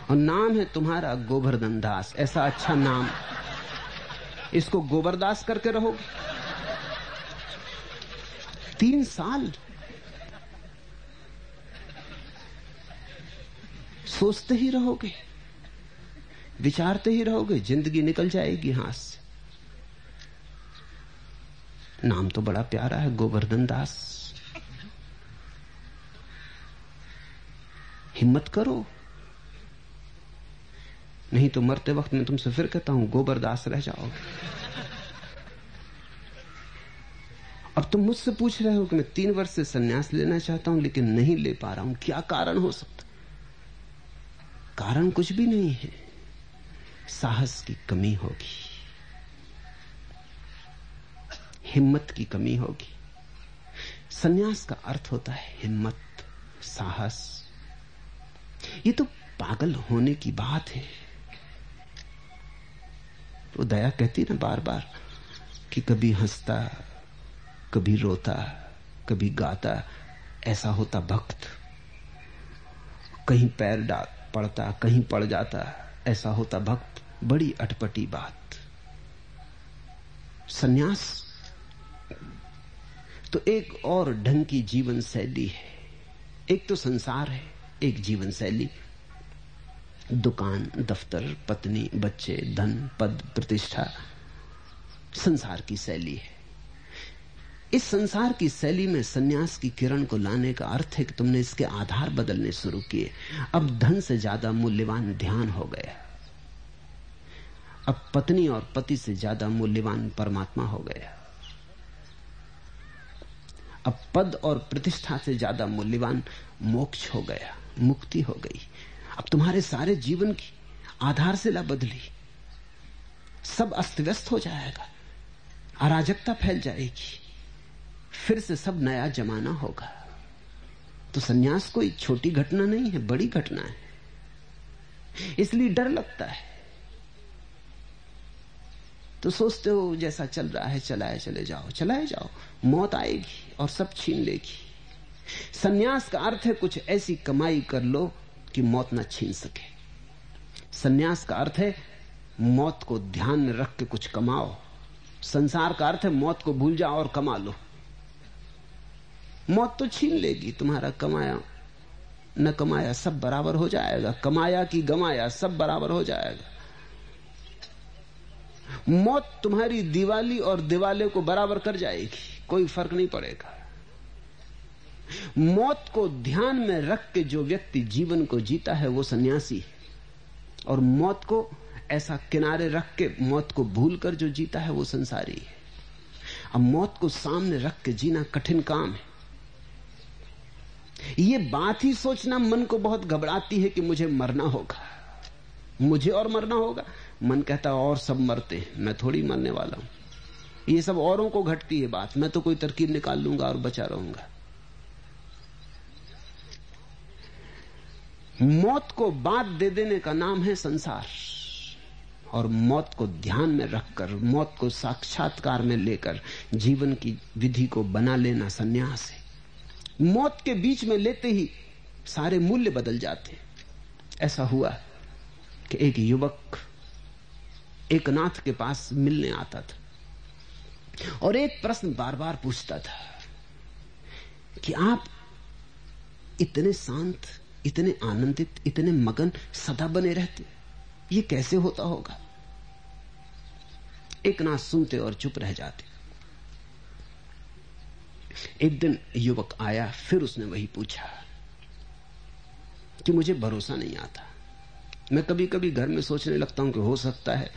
और नाम है तुम्हारा गोवर्धन दास। ऐसा अच्छा नाम। इसको गोबरदास करके रहोगे तीन साल। सोचते ही रहोगे। विचारते ही रहोगे, ज़िंदगी निकल जाएगी हाथ से। नाम तो बड़ा प्यारा है, गोवर्धन दास। हिम्मत करो। नहीं तो मरते वक्त मैं तुमसे फिर कहता हूँ, गोबरदास रह जाओगे अब तुम मुझसे पूछ रहे हो कि मैं तीन वर्ष से संन्यास लेना चाहता हूँ, लेकिन नहीं ले पा रहा हूँ। क्या कारण हो सकता? कारण कुछ भी नहीं है। साहस की कमी होगी। हिम्मत की कमी होगी। सन्यास का अर्थ होता है हिम्मत, साहस। ये तो पागल होने की बात है। वो दया कहती ना बार बार कि कभी हंसता, कभी रोता, कभी गाता, ऐसा होता भक्त। कहीं पैर डाल पड़ता, कहीं पड़ जाता, ऐसा होता भक्त। बड़ी अटपटी बात। सन्यास? तो एक और ढंग की जीवन शैली है। एक तो संसार है, एक जीवन शैली। दुकान, दफ्तर, पत्नी, बच्चे, धन, पद, प्रतिष्ठा, संसार की शैली है। इस संसार की शैली में सन्यास की किरण को लाने का अर्थ है कि तुमने इसके आधार बदलने शुरू किए। अब धन से ज़्यादा मूल्यवान ध्यान हो गया। अब पत्नी और पति से ज़्यादा मूल्यवान परमात्मा हो गया। अब पद और प्रतिष्ठा से ज़्यादा मूल्यवान मोक्ष हो गया, मुक्ति हो गई। अब तुम्हारे सारे जीवन की आधारशिला बदली। सब अस्त व्यस्त हो जाएगा, अराजकता फैल जाएगी, फिर से सब नया जमाना होगा। तो सन्यास कोई छोटी घटना नहीं है, बड़ी घटना है। इसलिए डर लगता है। तो सोचते हो, जैसा चल रहा है, चलाए चले जाओ, चलाए जाओ, मौत आएगी और सब छीन लेगी। सन्यास का अर्थ है कुछ ऐसी कमाई कर लो कि मौत ना छीन सके। सन्यास का अर्थ है, मौत को ध्यान में रख के कुछ कमाओ। संसार का अर्थ है, मौत को भूल जाओ और कमा लो। मौत तो छीन लेगी, तुम्हारा कमाया, न कमाया सब बराबर हो जाएगा। कमाया कि गमाया सब बराबर हो जाएगा। मौत तुम्हारी दिवाली और दिवाले को बराबर कर जाएगी, कोई फ़र्क नहीं पड़ेगा। मौत को ध्यान में रख के जो व्यक्ति जीवन को जीता है, वो सन्यासी है। और मौत को ऐसा किनारे रख के, मौत को भूल कर जो जीता है, वो संसारी है। अब मौत को सामने रख के जीना कठिन काम है। ये बात ही सोचना मन को बहुत घबराती है कि मुझे मरना होगा। मुझे और मरना होगा। मन कहता और सब मरते हैं। मैं थोड़ी मरने वाला हूँ। ये सब औरों को घटती है बात। मैं तो कोई तरकीब निकाल लूँगा और बचा रहूँगा। मौत को बात दे देने का नाम है संसार। और मौत को ध्यान में रखकर, मौत को साक्षात्कार में लेकर, जीवन की विधि को बना लेना संन्यास है। मौत के बीच में लेते ही सारे मूल्य बदल जाते ऐसा हुआ कि एक युवक एक नाथ के पास मिलने आता था और एक प्रश्न बार बार पूछता था कि आप इतने शांत इतने आनंदित, इतने मगन सदा बने रहते। ये कैसे होता होगा? एक ना सुनते और चुप रह जाते। एक दिन युवक आया, फिर उसने वही पूछा कि मुझे भरोसा नहीं आता। मैं कभी कभी घर में सोचने लगता हूँ कि हो सकता है,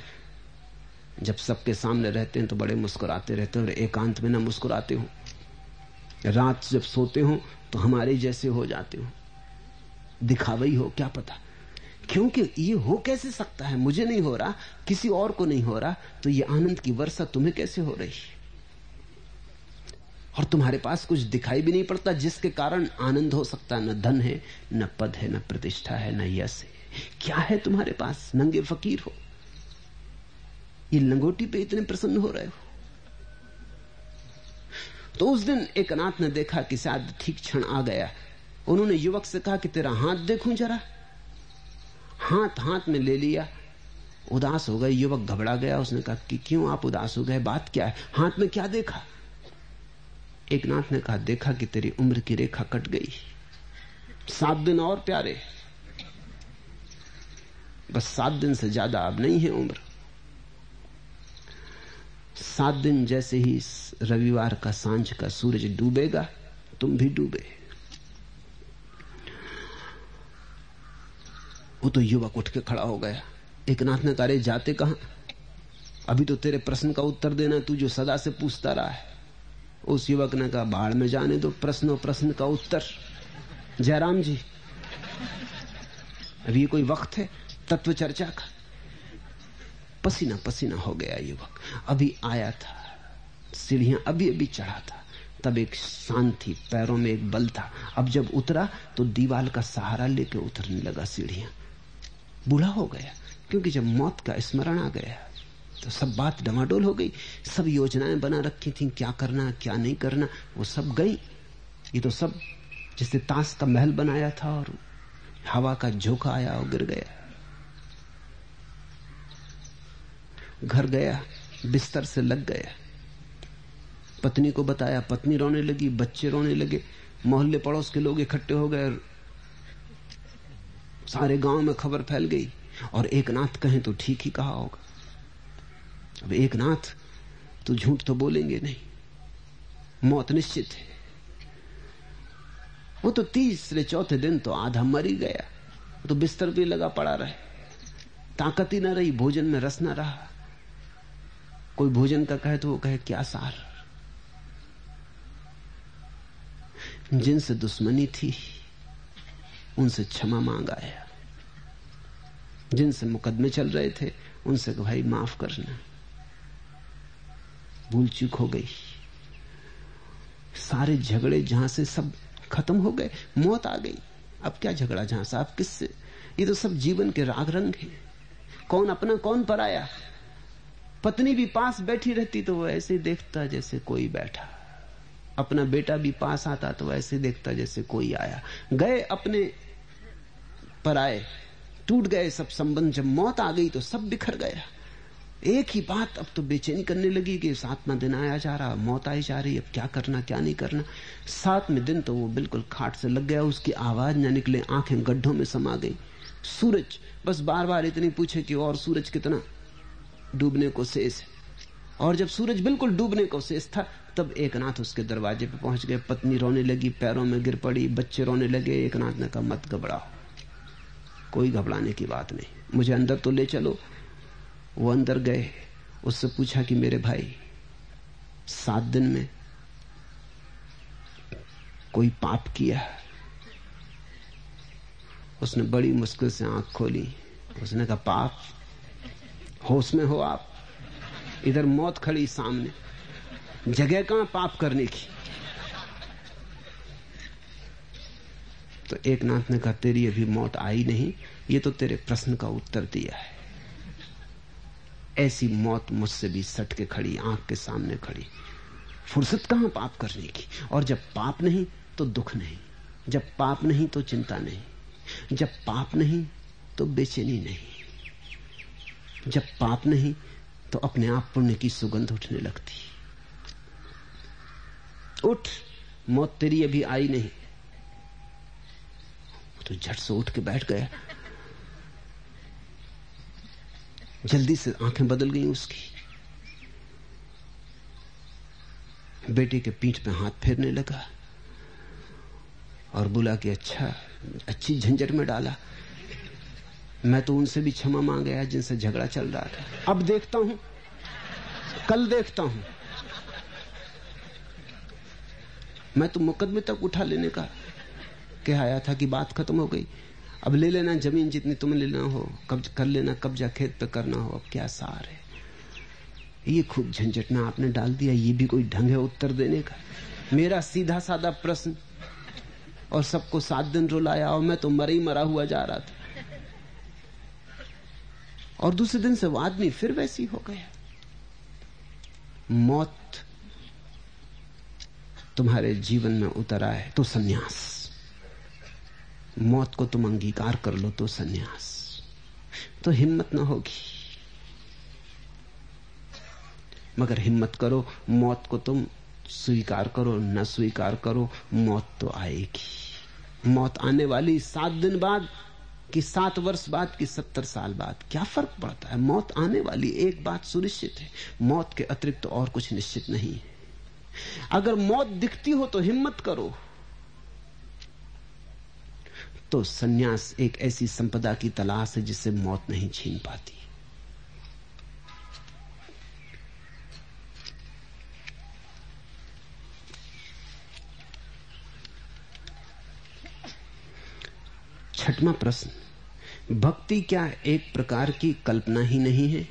जब सबके सामने रहते हैं तो बड़े मुस्कुराते रहते हैं और एकांत में ना मुस्कुराते हो। रात जब सोते हो तो हमारे जैसे हो जाते हो। दिखावा ही, क्या पता? क्योंकि ये हो कैसे सकता है? मुझे नहीं हो रहा, किसी और को नहीं हो रहा तो ये आनंद की वर्षा तुम्हें कैसे हो रही? और तुम्हारे पास कुछ दिखाई भी नहीं पड़ता, जिसके कारण आनंद हो सकता न धन है, न पद है, न प्रतिष्ठा है, न यश है। क्या है तुम्हारे पास? नंगे फकीर हो। ये लंगोटी पे इतने प्रसन्न हो रहे हो। तो उस दिन एक अनाथ ने देखा कि शायद ठीक क्षण आ गया। उन्होंने युवक से कहा कि तेरा हाथ देखूँ जरा। हाथ हाथ में ले लिया। उदास हो गए, युवक घबरा गया। उसने कहा कि क्यों आप उदास हो गए? बात क्या है? हाथ में क्या देखा? एक नाथ ने कहा, देखा कि तेरी उम्र की रेखा कट गई। सात दिन और प्यारे। बस सात दिन से ज़्यादा अब नहीं है उम्र। सात दिन जैसे ही रविवार का साँझ का सूरज डूबेगा, तुम भी डूबे। वो तो युवक उठ के खड़ा हो गया। एक नाथ ने कहा जाते कहा? अभी तो तेरे प्रश्न का उत्तर देना तू जो सदा से पूछता रहा है। उस युवक ने कहा, बाढ़ में जाने दो, प्रश्न और प्रश्न का उत्तर। जयराम जी अभी ये कोई वक्त है, तत्व चर्चा का। पसीना पसीना हो गया युवक। अभी आया था, सीढ़ियाँ अभी अभी चढ़ा था। तब एक शांति पैरों में एक बल था। अब जब उतरा तो दीवाल का सहारा लेकर उतरने लगा सीढ़ियाँ। बूढ़ा हो गया, क्योंकि जब मौत का स्मरण आ गया तो सब बात डमाडोल हो गई। सब योजनाएँ बना रखी थी, क्या करना, क्या नहीं करना, वो सब गई। ये तो सब जैसे ताश का महल बनाया था और हवा का झोंका आया और गिर गया। घर गया, बिस्तर से लग गया। पत्नी को बताया, पत्नी रोने लगी, बच्चे रोने लगे, मोहल्ले पड़ोस के लोग इकट्ठे हो गए सारे गाँव में खबर फैल गई। और एक नाथ कहें तो ठीक ही कहा होगा। अब एक नाथ तो झूठ तो बोलेंगे नहीं। मौत निश्चित है। वो तो तीसरे चौथे दिन तो आधा मर ही गया तो बिस्तर भी लगा पड़ा रहे। ताकत ही ना रही, भोजन में रस ना रहा। कोई भोजन का कहे तो वो कहे, क्या सार? जिनसे दुश्मनी थी उनसे क्षमा मांग आया जिनसे मुकदमे चल रहे थे, उनसे तो भाई माफ़ करना। भूल चूक हो गई। सारे झगड़े जहाँ से सब खत्म हो गए, मौत आ गई। अब क्या झगड़ा जहाँ से? आप किससे? ये तो सब जीवन के राग रंग है। कौन अपना, कौन पर आया पत्नी भी पास बैठी रहती तो वो ऐसे देखता जैसे कोई बैठा। अपना बेटा भी पास आता तो ऐसे देखता जैसे कोई आया। गए अपने पर आए, टूट गए सब संबंध, जब मौत आ गई तो सब बिखर गया। एक ही बात अब तो बेचैनी करने लगी कि सातवां दिन आया जा रहा, मौत आई जा रही, अब क्या करना, क्या नहीं करना। सातवें दिन तो वो बिल्कुल खाट से लग गया, उसकी आवाज़ ना निकले, आँखें गड्ढों में समा गई। सूरज, बस बार बार इतनी पूछे कि और सूरज कितना? डूबने को शेष है। और जब सूरज बिल्कुल डूबने को शेष था, तब एक नाथ उसके दरवाजे पे पहुँच गए। पत्नी रोने लगी, पैरों में गिर पड़ी, बच्चे रोने लगे एक नाथ ने कहा, मत घबराओ। कोई घबराने की बात नहीं। मुझे अंदर तो ले चलो। वो अंदर गए। उससे पूछा कि मेरे भाई, सात दिन में कोई पाप किया? उसने बड़ी मुश्किल से आँख खोली। उसने कहा, पाप? होश में हो आप? इधर मौत खड़ी सामने। जगह कहाँ पाप करने की? तो एक नाथ ने कहा, तेरी अभी मौत आई नहीं, ये तो तेरे प्रश्न का उत्तर दिया है। ऐसी मौत मुझसे भी सट के खड़ी, आँख के सामने खड़ी। फुर्सत कहाँ पाप करने की? और जब पाप नहीं तो दुख नहीं। जब पाप नहीं तो चिंता नहीं। जब पाप नहीं तो बेचैनी नहीं। जब पाप नहीं तो अपने आप पुण्य की सुगंध उठने लगती। उठ, मौत तेरी अभी आई नहीं। तो झट से उठ के बैठ गया जल्दी से आँखें बदल गई उसकी। बेटे के पीठ पे हाथ फेरने लगा और बोला कि अच्छा अच्छी झंझट में डाला। मैं तो उनसे भी क्षमा मांग गया जिनसे झगड़ा चल रहा था। अब देखता हूँ, कल देखता हूँ। मैं तो मुकदमे तक उठा लेने का कह आया था कि बात खत्म हो गई। अब ले लेना ज़मीन जितनी तुम्हें लेना हो कब्ज कर लेना कब्जा खेत पे करना हो, अब क्या सार है? ये खूब झंझट में आपने डाल दिया, ये भी कोई ढंग है उत्तर देने का। मेरा सीधा साधा प्रश्न, और सबको सात दिन रुलाया, और मैं तो मर ही मरा हुआ जा रहा था। और दूसरे दिन से वो आदमी फिर वैसी हो गया। मौत तुम्हारे जीवन में उतर आए तो सन्यास। मौत को तुम अंगीकार कर लो तो सन्यास। तो हिम्मत ना होगी। मगर हिम्मत करो, मौत को तुम स्वीकार करो, न स्वीकार करो, मौत तो आएगी। मौत आने वाली सात दिन बाद कि सात वर्ष बाद कि सत्तर साल बाद, क्या फ़र्क पड़ता है? मौत आने वाली एक बात सुनिश्चित है, मौत के अतिरिक्त तो और कुछ निश्चित नहीं है। अगर मौत दिखती हो तो हिम्मत करो। तो सन्यास एक ऐसी संपदा की तलाश है जिसे मौत नहीं छीन पाती। छठवां प्रश्न, भक्ति क्या एक प्रकार की कल्पना ही नहीं है?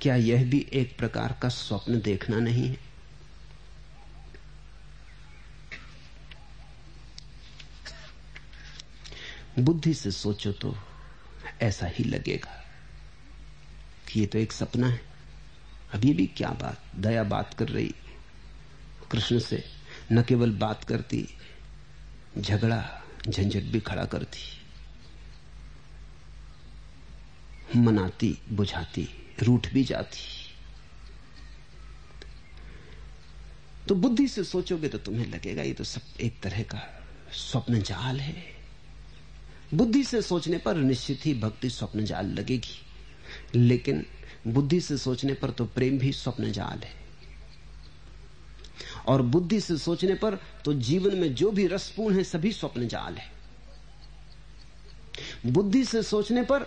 क्या यह भी एक प्रकार का स्वप्न देखना नहीं है? बुद्धि से सोचो तो ऐसा ही लगेगा कि ये तो एक सपना है। अभी भी क्या बात, दया बात कर रही। कृष्ण से न केवल बात करती, झगड़ा, झंझट भी खड़ा करती। मनाती, बुझाती, रूठ भी जाती। तो बुद्धि से सोचोगे तो तुम्हें लगेगा ये तो सब एक तरह का स्वप्न जाल है। बुद्धि से सोचने पर निश्चित ही भक्ति स्वप्न जाल लगेगी। लेकिन बुद्धि से सोचने पर तो प्रेम भी स्वप्न जाल है। और बुद्धि से सोचने पर तो जीवन में जो भी रसपूर्ण है, सभी स्वप्न जाल है। बुद्धि से सोचने पर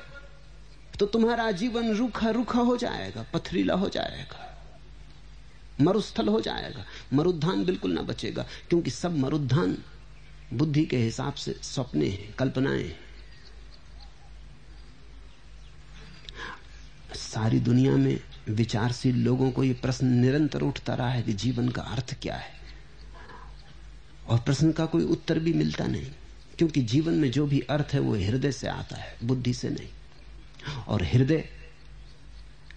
तो तुम्हारा जीवन रूखा रूखा हो जाएगा, पथरीला हो जाएगा, मरुस्थल हो जाएगा, मरुद्धान बिल्कुल ना बचेगा, क्योंकि सब मरुद्धान बुद्धि के हिसाब से सपने हैं, कल्पनाएँ सारी दुनिया में विचारशील लोगों को यह प्रश्न निरंतर उठता रहा है कि जीवन का अर्थ क्या है। और प्रश्न का कोई उत्तर भी मिलता नहीं, क्योंकि जीवन में जो भी अर्थ है वो हृदय से आता है, बुद्धि से नहीं। और हृदय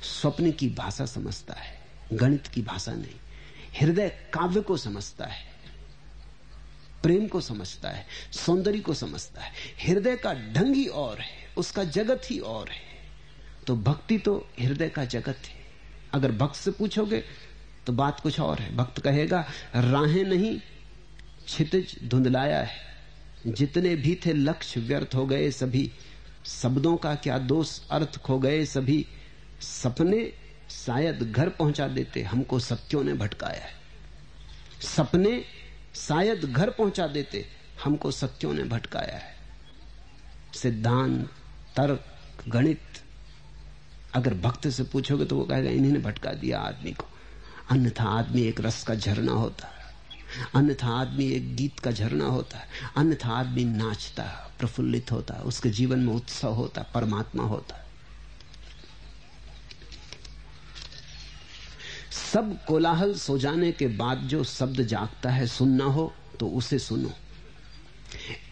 स्वप्न की भाषा समझता है, गणित की भाषा नहीं, हृदय काव्य को समझता है। प्रेम को समझता है, सौंदर्य को समझता है, हृदय का ढंग ही और है, उसका जगत ही और है। तो भक्ति तो हृदय का जगत है। अगर भक्त से पूछोगे तो बात कुछ और है। भक्त कहेगा, राहें नहीं छितिज धुंधलाया है। जितने भी थे लक्ष्य व्यर्थ हो गए सभी, शब्दों का क्या दोष अर्थ खो गए सभी, सपने शायद घर पहुँचा देते, हमको सत्यों ने भटकाया है। सपने शायद घर पहुँचा देते, हमको सत्यों ने भटकाया है। सिद्धांत, तर्क, गणित, अगर भक्त से पूछोगे तो वो कहेगा, इन्हीं ने भटका दिया आदमी को। अन्यथा आदमी एक रस का झरना होता है। अन्यथा आदमी एक गीत का झरना होता है। अन्यथा आदमी नाचता प्रफुल्लित होता है, उसके जीवन में उत्सव होता परमात्मा होता सब कोलाहल सो जाने के बाद जो शब्द जागता है सुनना हो तो उसे सुनो।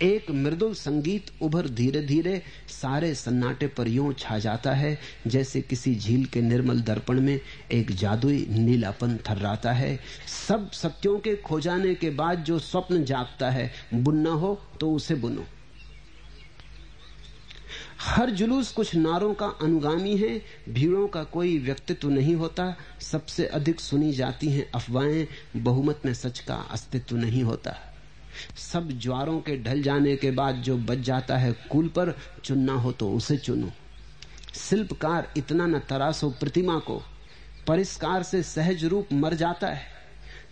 एक मृदुल संगीत उभर धीरे धीरे सारे सन्नाटे पर यूँ छा जाता है, जैसे किसी झील के निर्मल दर्पण में एक जादुई नीलापन थर्राता है। सब सत्यों के खो जाने के बाद जो स्वप्न जागता है, बुनना हो तो उसे बुनो। हर जुलूस कुछ नारों का अनुगामी है, भीड़ों का कोई व्यक्तित्व नहीं होता, सबसे अधिक सुनी जाती हैं अफवाहें, बहुमत में सच का अस्तित्व नहीं होता। सब ज्वारों के ढल जाने के बाद जो बच जाता है कुल पर, चुनना हो तो उसे चुनो। शिल्पकार इतना न तरासो प्रतिमा को, परिष्कार से सहज रूप मर जाता है।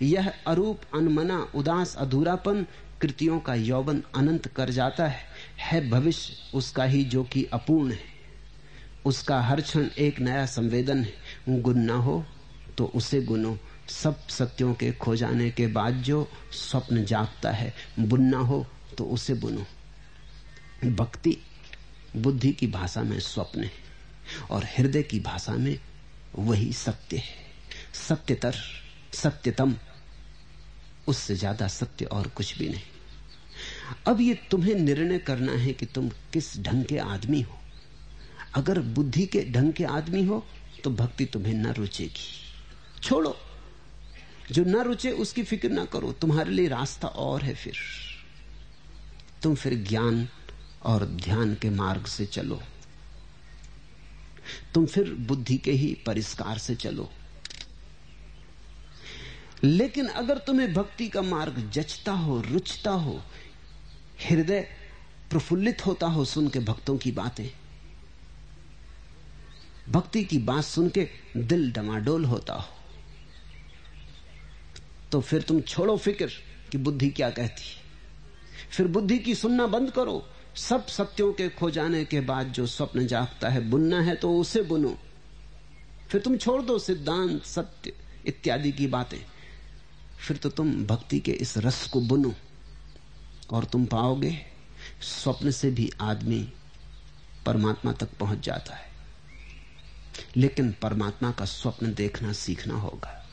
यह अरूप अनमना उदास अधूरापन, कृतियों का यौवन अनंत कर जाता है। है भविष्य, उसका ही जो कि अपूर्ण है। उसका हर क्षण एक नया संवेदन है। गुन्ना हो तो उसे गुनो सब सत्यों के खो जाने के बाद जो स्वप्न जागता है बुनना हो तो उसे बुनो। भक्ति बुद्धि की भाषा में स्वप्न है, और हृदय की भाषा में वही सत्य है। सत्यतर, सत्यतम, उससे ज़्यादा सत्य और कुछ भी नहीं। अब ये तुम्हें निर्णय करना है कि तुम किस ढंग के आदमी हो। अगर बुद्धि के ढंग के आदमी हो तो भक्ति तुम्हें न रुचेगी। छोड़ो। जो न रुचे, उसकी फ़िक्र ना करो। तुम्हारे लिए रास्ता और है फिर। तुम फिर ज्ञान और ध्यान के मार्ग से चलो। तुम फिर बुद्धि के ही परिष्कार से चलो। लेकिन अगर तुम्हें भक्ति का मार्ग जचता हो, रुचता हो हृदय प्रफुल्लित होता हो सुन के भक्तों की बातें। भक्ति की बात सुन के दिल डमाडोल होता हो। तो फिर तुम छोड़ो फ़िक्र कि बुद्धि क्या कहती है। फिर बुद्धि की सुनना बंद करो। सब सत्यों के खो जाने के बाद जो स्वप्न जागता है, बुनना है तो उसे बुनो। फिर तुम छोड़ दो सिद्धांत, सत्य इत्यादि की बातें। फिर तो तुम भक्ति के इस रस को बुनो। और तुम पाओगे, स्वप्न से भी आदमी परमात्मा तक पहुँच जाता है। लेकिन परमात्मा का स्वप्न देखना सीखना होगा।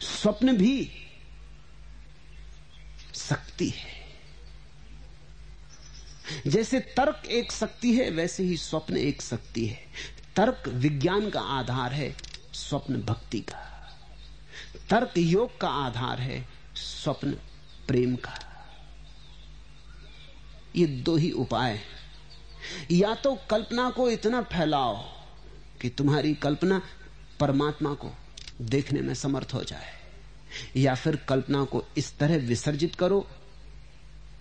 स्वप्न भी शक्ति है। जैसे तर्क एक शक्ति है, वैसे ही स्वप्न एक शक्ति है। तर्क विज्ञान का आधार है, स्वप्न भक्ति का। तर्क योग का आधार है, स्वप्न प्रेम का। ये दो ही उपाय या तो कल्पना को इतना फैलाओ कि तुम्हारी कल्पना परमात्मा को देखने में समर्थ हो जाए, या फिर कल्पना को इस तरह विसर्जित करो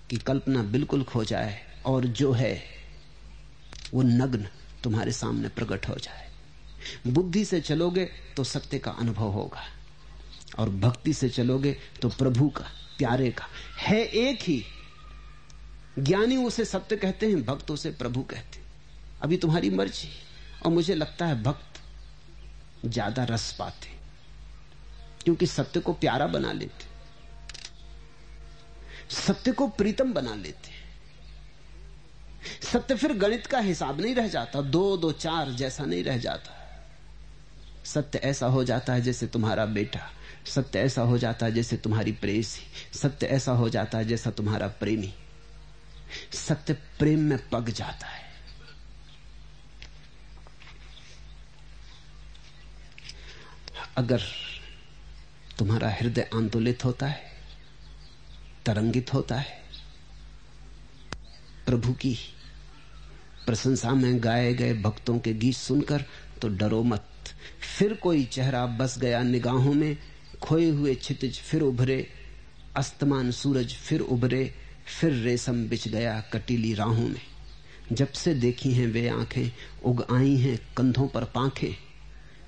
कि कल्पना बिल्कुल खो जाए और जो है, वो नग्न तुम्हारे सामने प्रकट हो जाए। बुद्धि से चलोगे तो सत्य का अनुभव होगा और भक्ति से चलोगे तो प्रभु का, प्यारे का। है एक ही ज्ञानी उसे सत्य कहते हैं, भक्त उसे प्रभु कहते हैं। अभी तुम्हारी मर्ज़ी, और मुझे लगता है भक्त ज़्यादा रस पाते क्योंकि सत्य को प्यारा बना लेते सत्य को प्रीतम बना लेते सत्य फिर गणित का हिसाब नहीं रह जाता, दो दो चार जैसा नहीं रह जाता। सत्य ऐसा हो जाता है जैसे तुम्हारा बेटा, सत्य ऐसा हो जाता है जैसे तुम्हारी प्रेसी, सत्य ऐसा हो जाता है जैसा तुम्हारा प्रेमी। सत्य प्रेम में पग जाता है। अगर तुम्हारा हृदय आंदोलित होता है, तरंगित होता है, प्रभु की प्रशंसा में गाए गए भक्तों के गीत सुनकर तो डरो मत। फिर कोई चेहरा बस गया निगाहों में, खोए हुए छितिज फिर उभरे, अस्तमान सूरज फिर उभरे फिर रेशम बिछ गया कटीली राहों में। जब से देखी हैं वे आँखें, उग आई हैं कंधों पर पांखें।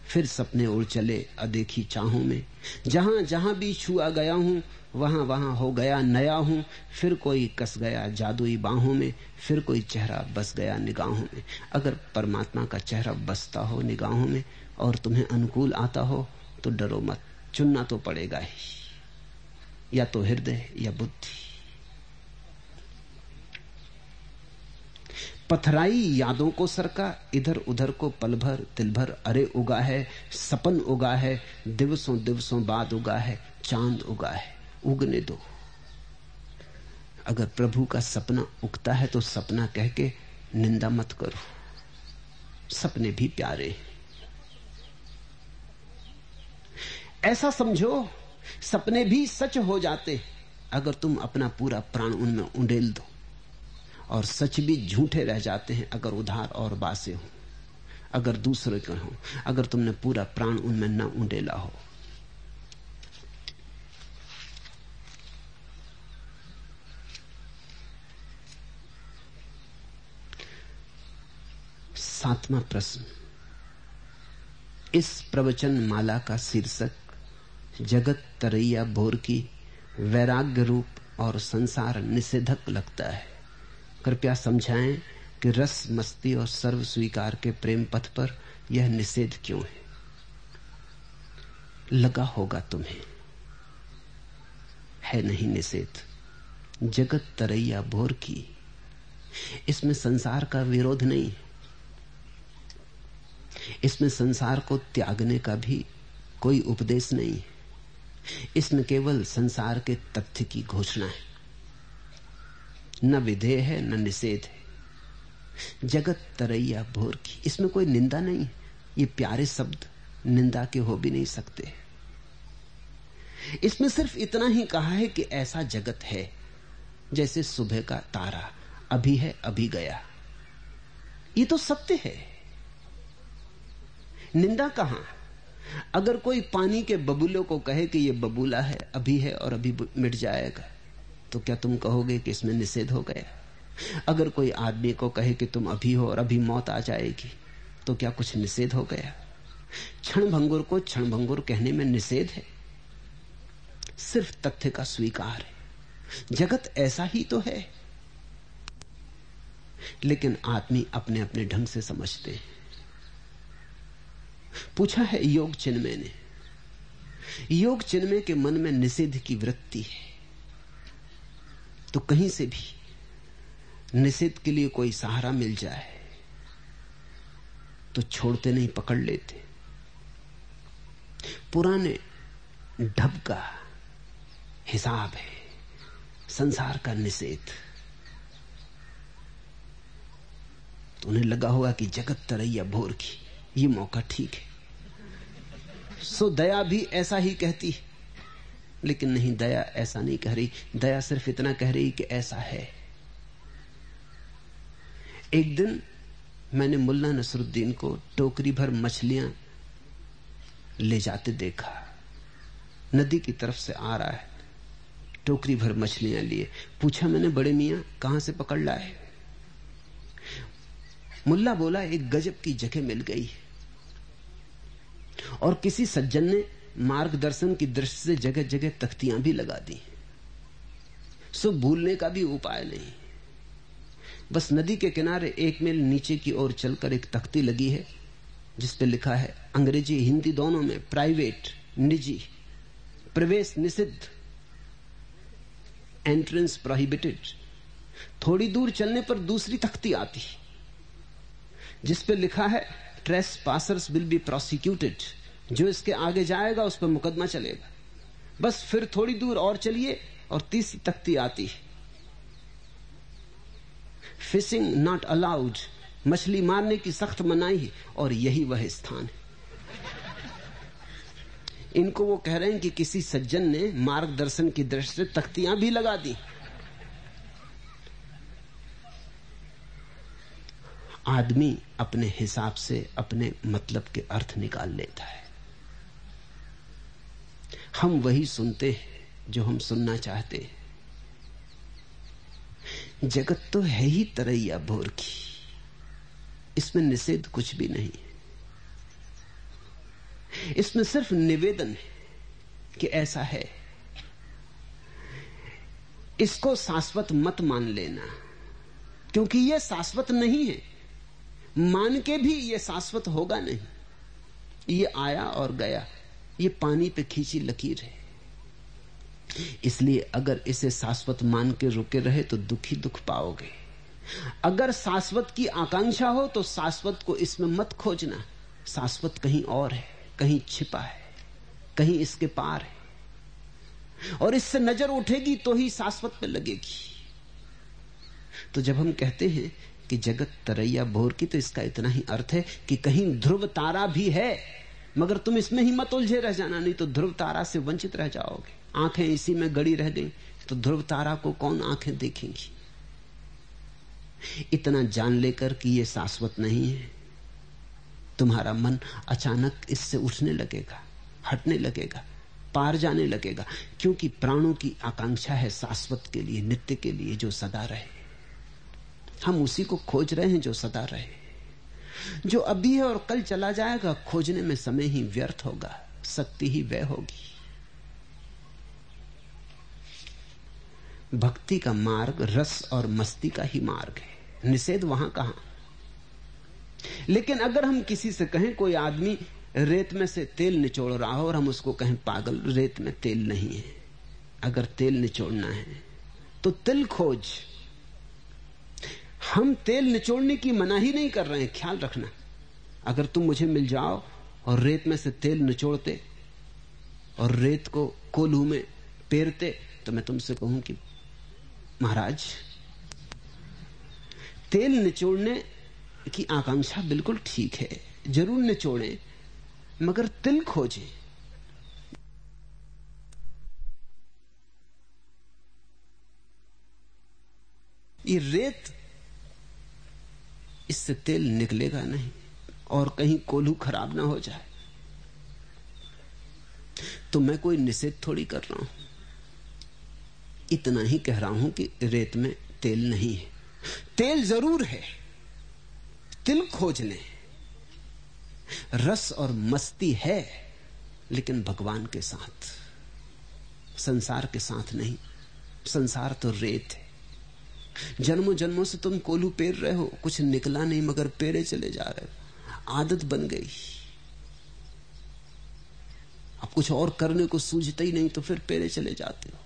फिर सपने उड़ चले अदेखी चाहों में। जहाँ जहाँ भी छुआ गया हूँ, वहाँ वहाँ हो गया नया हूँ। फिर कोई कस गया जादुई बाहों में, फिर कोई चेहरा बस गया निगाहों में। अगर परमात्मा का चेहरा बसता हो निगाहों में और तुम्हें अनुकूल आता हो तो डरो मत, चुनना तो पड़ेगा ही। या तो हृदय या बुद्धि। पथराई यादों को सरका इधर उधर को पल भर तिल भर अरे उगा है, सपन उगा है, दिवसों दिवसों बाद उगा है, चाँद उगा है, उगने दो। अगर प्रभु का सपना उगता है तो सपना कह के निंदा मत करो। सपने भी प्यारे ऐसा समझो, सपने भी सच हो जाते अगर तुम अपना पूरा प्राण उनमें उंडेल दो। और सच भी झूठे रह जाते हैं अगर उधार और बासे हो। अगर दूसरे के हो। अगर तुमने पूरा प्राण उनमें न उंडेला हो। सातवां प्रश्न। इस प्रवचन माला का शीर्षक, जगत तरैया भोर की वैराग्य रूप और संसार निषेधक लगता है। कृपया समझाएँ कि रस, मस्ती और सर्व स्वीकार के प्रेम पथ पर यह निषेध क्यों है? लगा होगा तुम्हें। है नहीं निषेध। जगत तरैया भोर की। इसमें संसार का विरोध नहीं इसमें संसार को त्यागने का भी कोई उपदेश नहीं इसमें केवल संसार के तथ्य की घोषणा है। न विधेय है, न निषेध है। जगत तरैया भोर की इसमें कोई निंदा नहीं ये प्यारे शब्द निंदा के हो भी नहीं सकते। इसमें सिर्फ़ इतना ही कहा है कि ऐसा जगत है, जैसे सुबह का तारा, अभी है, अभी गया। ये तो सत्य है। निंदा कहाँ? अगर कोई पानी के बबूलों को कहे कि यह बबूला है, अभी है और अभी मिट जाएगा। तो क्या तुम कहोगे कि इसमें निषेध हो गया? अगर कोई आदमी को कहे कि तुम अभी हो और अभी मौत आ जाएगी तो क्या कुछ निषेध हो गया? क्षण भंगुर को क्षण भंगुर कहने में निषेध है। सिर्फ़ तथ्य का स्वीकार है। जगत ऐसा ही तो है। लेकिन आदमी अपने अपने ढंग से समझते हैं। पूछा है योग चिन्मय ने। योग चिन्मय के मन में निषेध की वृत्ति है। तो कहीं से भी निषेध के लिए कोई सहारा मिल जाए तो छोड़ते नहीं, पकड़ लेते। पुराने ढब का हिसाब है, संसार का निषेध। तो उन्हें लगा हुआ कि जगत तरैया भोर की, ये मौका ठीक है। सो दया भी ऐसा ही कहती है। लेकिन नहीं, दया ऐसा नहीं कह रही। दया सिर्फ़ इतना कह रही कि ऐसा है। एक दिन मैंने मुल्ला नसरुद्दीन को टोकरी भर मछलियाँ ले जाते देखा। नदी की तरफ़ से आ रहा है। टोकरी भर मछलियाँ लिए। पूछा मैंने, बड़े मियाँ, कहाँ से पकड़ लाए? मुल्ला बोला, एक गजब की जगह मिल गई और किसी सज्जन ने मार्गदर्शन की दृष्टि से जगह जगह तख्तियाँ भी लगा दी सो भूलने का भी उपाय नहीं। बस नदी के किनारे एक मील नीचे की ओर चलकर एक तख्ती लगी है जिस पे लिखा है, अंग्रेज़ी, हिंदी दोनों में प्राइवेट निजी, प्रवेश निषिद्ध एंट्रेंस प्रोहिबिटेड थोड़ी दूर चलने पर दूसरी तख्ती आती जिस पे लिखा है trespassers will be prosecuted जो इसके आगे जाएगा, उस पर मुकदमा चलेगा। बस फिर थोड़ी दूर और चलिए, और तीसरी तख्ती आती है। फिशिंग नॉट अलाउड मछली मारने की सख्त मनाही है, और यही वह स्थान है। इनको वो कह रहे हैं कि किसी सज्जन ने मार्गदर्शन की दृष्टि से तख्तियाँ भी लगा दी। आदमी अपने हिसाब से अपने मतलब के अर्थ निकाल लेता है। हम वही सुनते हैं जो हम सुनना चाहते हैं। जगत तो है ही तरैया भोर की। इसमें निषेध कुछ भी नहीं इसमें सिर्फ़ निवेदन है कि ऐसा है। इसको शाश्वत मत मान लेना, क्योंकि यह शाश्वत नहीं है। मान के भी यह शाश्वत होगा नहीं। ये आया और गया। ये पानी पे खींची लकीर है। इसलिए अगर इसे शाश्वत मान के रुके रहे तो दुखी दुख पाओगे। अगर शाश्वत की आकांक्षा हो तो शाश्वत को इसमें मत खोजना। शाश्वत कहीं और है, कहीं छिपा है, कहीं इसके पार है। और इससे नज़र उठेगी तो ही शाश्वत पे लगेगी। तो जब हम कहते हैं कि जगत तरैया भोर की तो इसका इतना ही अर्थ है कि कहीं ध्रुव तारा भी है। मगर तुम इसमें ही मत उलझे रह जाना, नहीं तो ध्रुव तारा से वंचित रह जाओगे। आँखें इसी में गड़ी रह गई तो ध्रुव तारा को कौन आँखें देखेंगी? इतना जान लेकर कि यह शाश्वत नहीं है। तुम्हारा मन अचानक इससे उठने लगेगा, हटने लगेगा, पार जाने लगेगा, क्योंकि प्राणों की आकांक्षा है शाश्वत के लिए, नित्य के लिए जो सदा रहे। हम उसी को खोज रहे हैं जो सदा रहे। जो अभी है और कल चला जाएगा, खोजने में समय ही व्यर्थ होगा, शक्ति ही व्यय होगी। भक्ति का मार्ग, रस और मस्ती का ही मार्ग है। निषेध वहाँ कहा? लेकिन अगर हम किसी से कहें, कोई आदमी रेत में से तेल निचोड़ रहा हो और हम उसको कहें, पागल, रेत में तेल नहीं है। अगर तेल निचोड़ना है तो तिल खोज। हम तेल निचोड़ने की मनाही नहीं कर रहे हैं, ख्याल रखना। अगर तुम मुझे मिल जाओ और रेत में से तेल निचोड़ते और रेत को कोल्हू में पेरते तो मैं तुमसे कहूँ कि, महाराज, तेल निचोड़ने की आकांक्षा बिल्कुल ठीक है, ज़रूर निचोड़े, मगर तिल खोजे। ये रेत इससे तेल निकलेगा नहीं और कहीं कोल्हू खराब ना हो जाए। तो मैं कोई निषेध थोड़ी कर रहा हूँ। इतना ही कह रहा हूँ कि रेत में तेल नहीं है। तेल ज़रूर है। तिल खोज लें रस और मस्ती है, लेकिन भगवान के साथ, संसार के साथ नहीं। संसार तो रेत है। जन्मों जन्मों से तुम कोलू पेर रहे हो, कुछ निकला नहीं, मगर पेरे चले जा रहे हो। आदत बन गई। अब कुछ और करने को सूझते ही नहीं तो फिर पेरे चले जाते हो।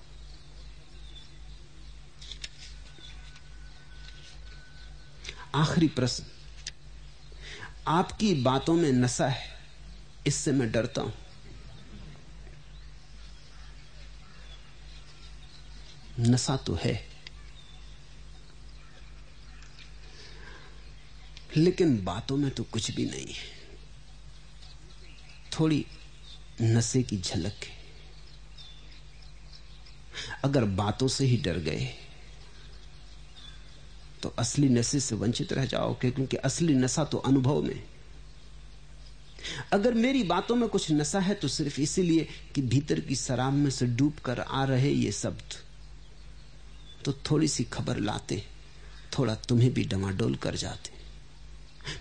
आखिरी प्रश्न। आपकी बातों में नशा है, इससे मैं डरता हूँ। नशा तो है। लेकिन बातों में तो कुछ भी नहीं है। थोड़ी नशे की झलक है। अगर बातों से ही डर गए तो असली नशे से वंचित रह जाओगे, क्योंकि असली नशा तो अनुभव में अगर मेरी बातों में कुछ नशा है तो सिर्फ़ इसीलिए कि भीतर की शराब में से डूब कर आ रहे ये शब्द तो थोड़ी सी खबर लाते, थोड़ा तुम्हें भी डमाडोल कर जाते।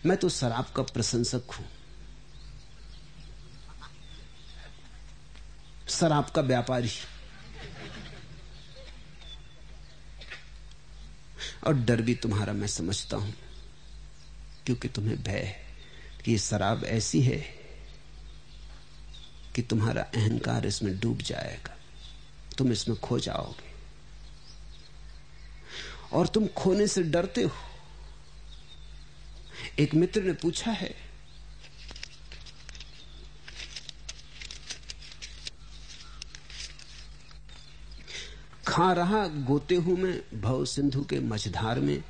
मैं तो शराब का प्रशंसक हूँ। शराब का व्यापारी। और डर भी तुम्हारा मैं समझता हूँ, क्योंकि तुम्हें भय है कि ये शराब ऐसी है कि तुम्हारा अहंकार इसमें डूब जाएगा। तुम इसमें खो जाओगे। और तुम खोने से डरते हो। एक मित्र ने पूछा है, खा रहा गोते हूँ मैं, भव सिंधु के मझधार में,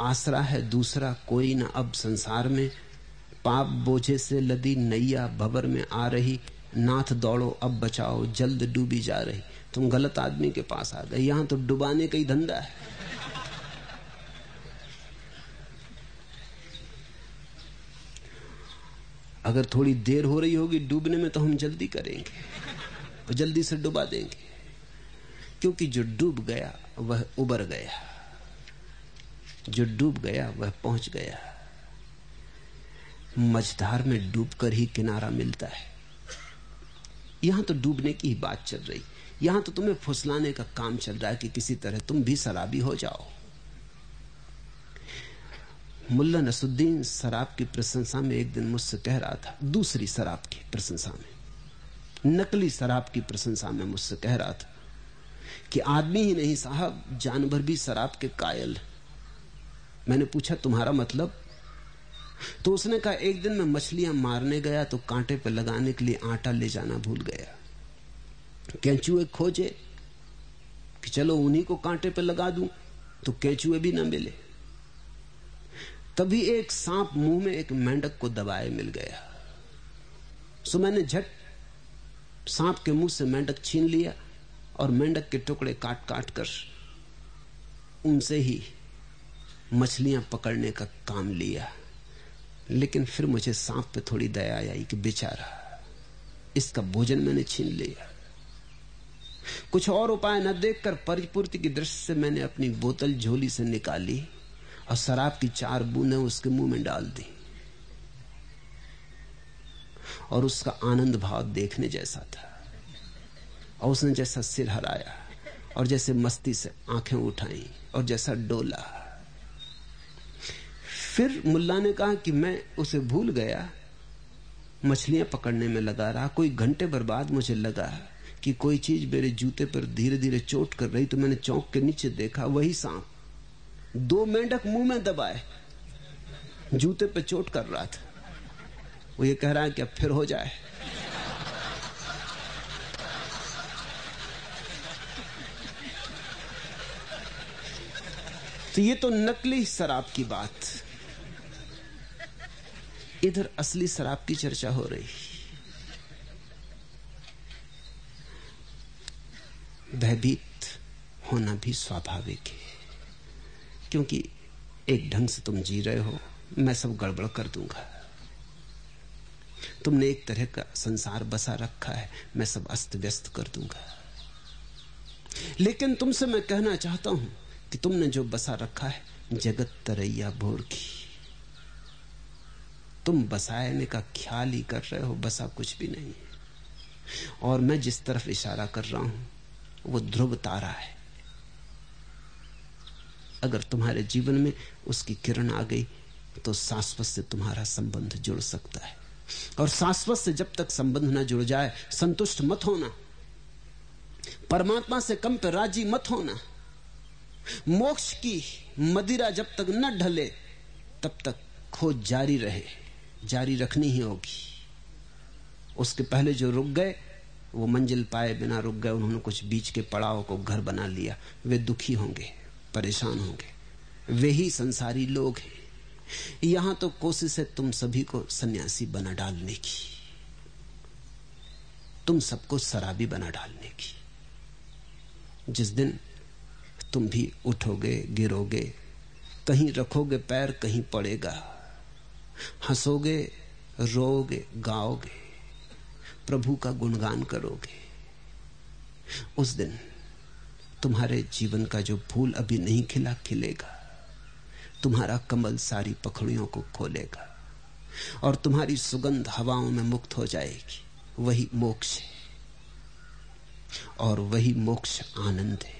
आसरा है दूसरा कोई ना अब संसार में, पाप बोझे से लदी नैया भवर में आ रही, नाथ दौड़ो अब बचाओ, जल्द डूबी जा रही, तुम गलत आदमी के पास आ गए, यहाँ तो डुबाने का ही धंधा है। अगर थोड़ी देर हो रही होगी डूबने में तो हम जल्दी करेंगे। तो जल्दी से डुबा देंगे। क्योंकि जो डूब गया, वह उबर गया। जो डूब गया, वह पहुँच गया। मझधार में डूबकर ही किनारा मिलता है। यहाँ तो डूबने की ही बात चल रही। यहाँ तो तुम्हें फुसलाने का काम चल रहा है कि किसी तरह तुम भी शराबी हो जाओ। मुल्ला नसुद्दीन शराब की प्रशंसा में एक दिन मुझसे कह रहा था, दूसरी शराब की प्रशंसा में, नकली शराब की प्रशंसा में मुझसे कह रहा था कि आदमी ही नहीं साहब, जानवर भी शराब के कायल मैंने पूछा, तुम्हारा मतलब? तो उसने कहा, एक दिन मैं मछलियाँ मारने गया तो कांटे पर लगाने के लिए आटा ले जाना भूल गया। कैचुए खोजे कि चलो उन्हीं को कांटे पर लगा दूँ तो कैचुए भी ना मिले। तभी एक सांप मुँह में एक मेंढक को दबाए मिल गया। सो मैंने झट सांप के मुँह से मेंढक छीन लिया और मेंढक के टुकड़े काट काट कर उनसे ही मछलियाँ पकड़ने का काम लिया। लेकिन फिर मुझे सांप पे थोड़ी दया आई कि बेचारा, इसका भोजन मैंने छीन लिया। कुछ और उपाय न देखकर परिपूर्ति की दृष्टि से मैंने अपनी बोतल झोली से निकाली। और शराब की चार बूंदें उसके मुँह में डाल दी। और उसका आनंद भाव देखने जैसा था। और उसने जैसा सिर हराया, और जैसे मस्ती से आँखें उठाई, और जैसा डोला। फिर मुल्ला ने कहा कि मैं उसे भूल गया। मछलियाँ पकड़ने में लगा रहा। कोई घंटे भर बाद मुझे लगा कि कोई चीज़ मेरे जूते पर धीरे धीरे चोट कर रही तो मैंने चौंक के नीचे देखा, वही सांप। दो मेंढक मुँह में दबाए। जूते पे चोट कर रहा था। वो ये कह रहा है कि अब फिर हो जाए। तो ये तो नकली शराब की बात। इधर असली शराब की चर्चा हो रही। भयभीत होना भी स्वाभाविक है। क्योंकि एक ढंग से तुम जी रहे हो, मैं सब गड़बड़ कर दूँगा। तुमने एक तरह का संसार बसा रखा है, मैं सब अस्त व्यस्त कर दूँगा। लेकिन तुमसे मैं कहना चाहता हूँ कि तुमने जो बसा रखा है, जगत तरैया भोर की तुम बसाने का ख्याल ही कर रहे हो, बसा कुछ भी नहीं। और मैं जिस तरफ़ इशारा कर रहा हूँ, वो ध्रुव तारा है। अगर तुम्हारे जीवन में उसकी किरण आ गई तो शाश्वत से तुम्हारा संबंध जुड़ सकता है। और शाश्वत से जब तक संबंध ना जुड़ जाए, संतुष्ट मत होना। परमात्मा से कम पर राज़ी मत होना। मोक्ष की मदिरा जब तक न ढले, तब तक खोज जारी रहे, जारी रखनी ही होगी। उसके पहले जो रुक गए, वो मंजिल पाए बिना रुक गए, उन्होंने कुछ बीच के पड़ाव को घर बना लिया, वे दुखी होंगे। परेशान होंगे। वे ही संसारी लोग हैं। यहाँ तो कोशिश है तुम सभी को सन्यासी बना डालने की। तुम सबको शराबी बना डालने की। जिस दिन तुम भी उठोगे, गिरोगे, कहीं रखोगे पैर, कहीं पड़ेगा, हंसोगे, रोओगे, गाओगे, प्रभु का गुणगान करोगे, उस दिन तुम्हारे जीवन का जो फूल अभी नहीं खिला, खिलेगा। तुम्हारा कमल सारी पखड़ियों को खोलेगा और तुम्हारी सुगंध हवाओं में मुक्त हो जाएगी। वही मोक्ष है और वही मोक्ष आनंद है।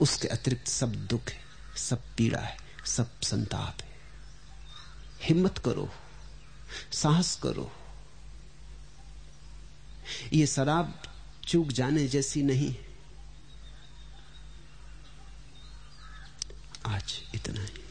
उसके अतिरिक्त सब दुख है, सब पीड़ा है, सब संताप है। हिम्मत करो, साहस करो। ये शराब चूक जाने जैसी नहीं है। आज इतना ही।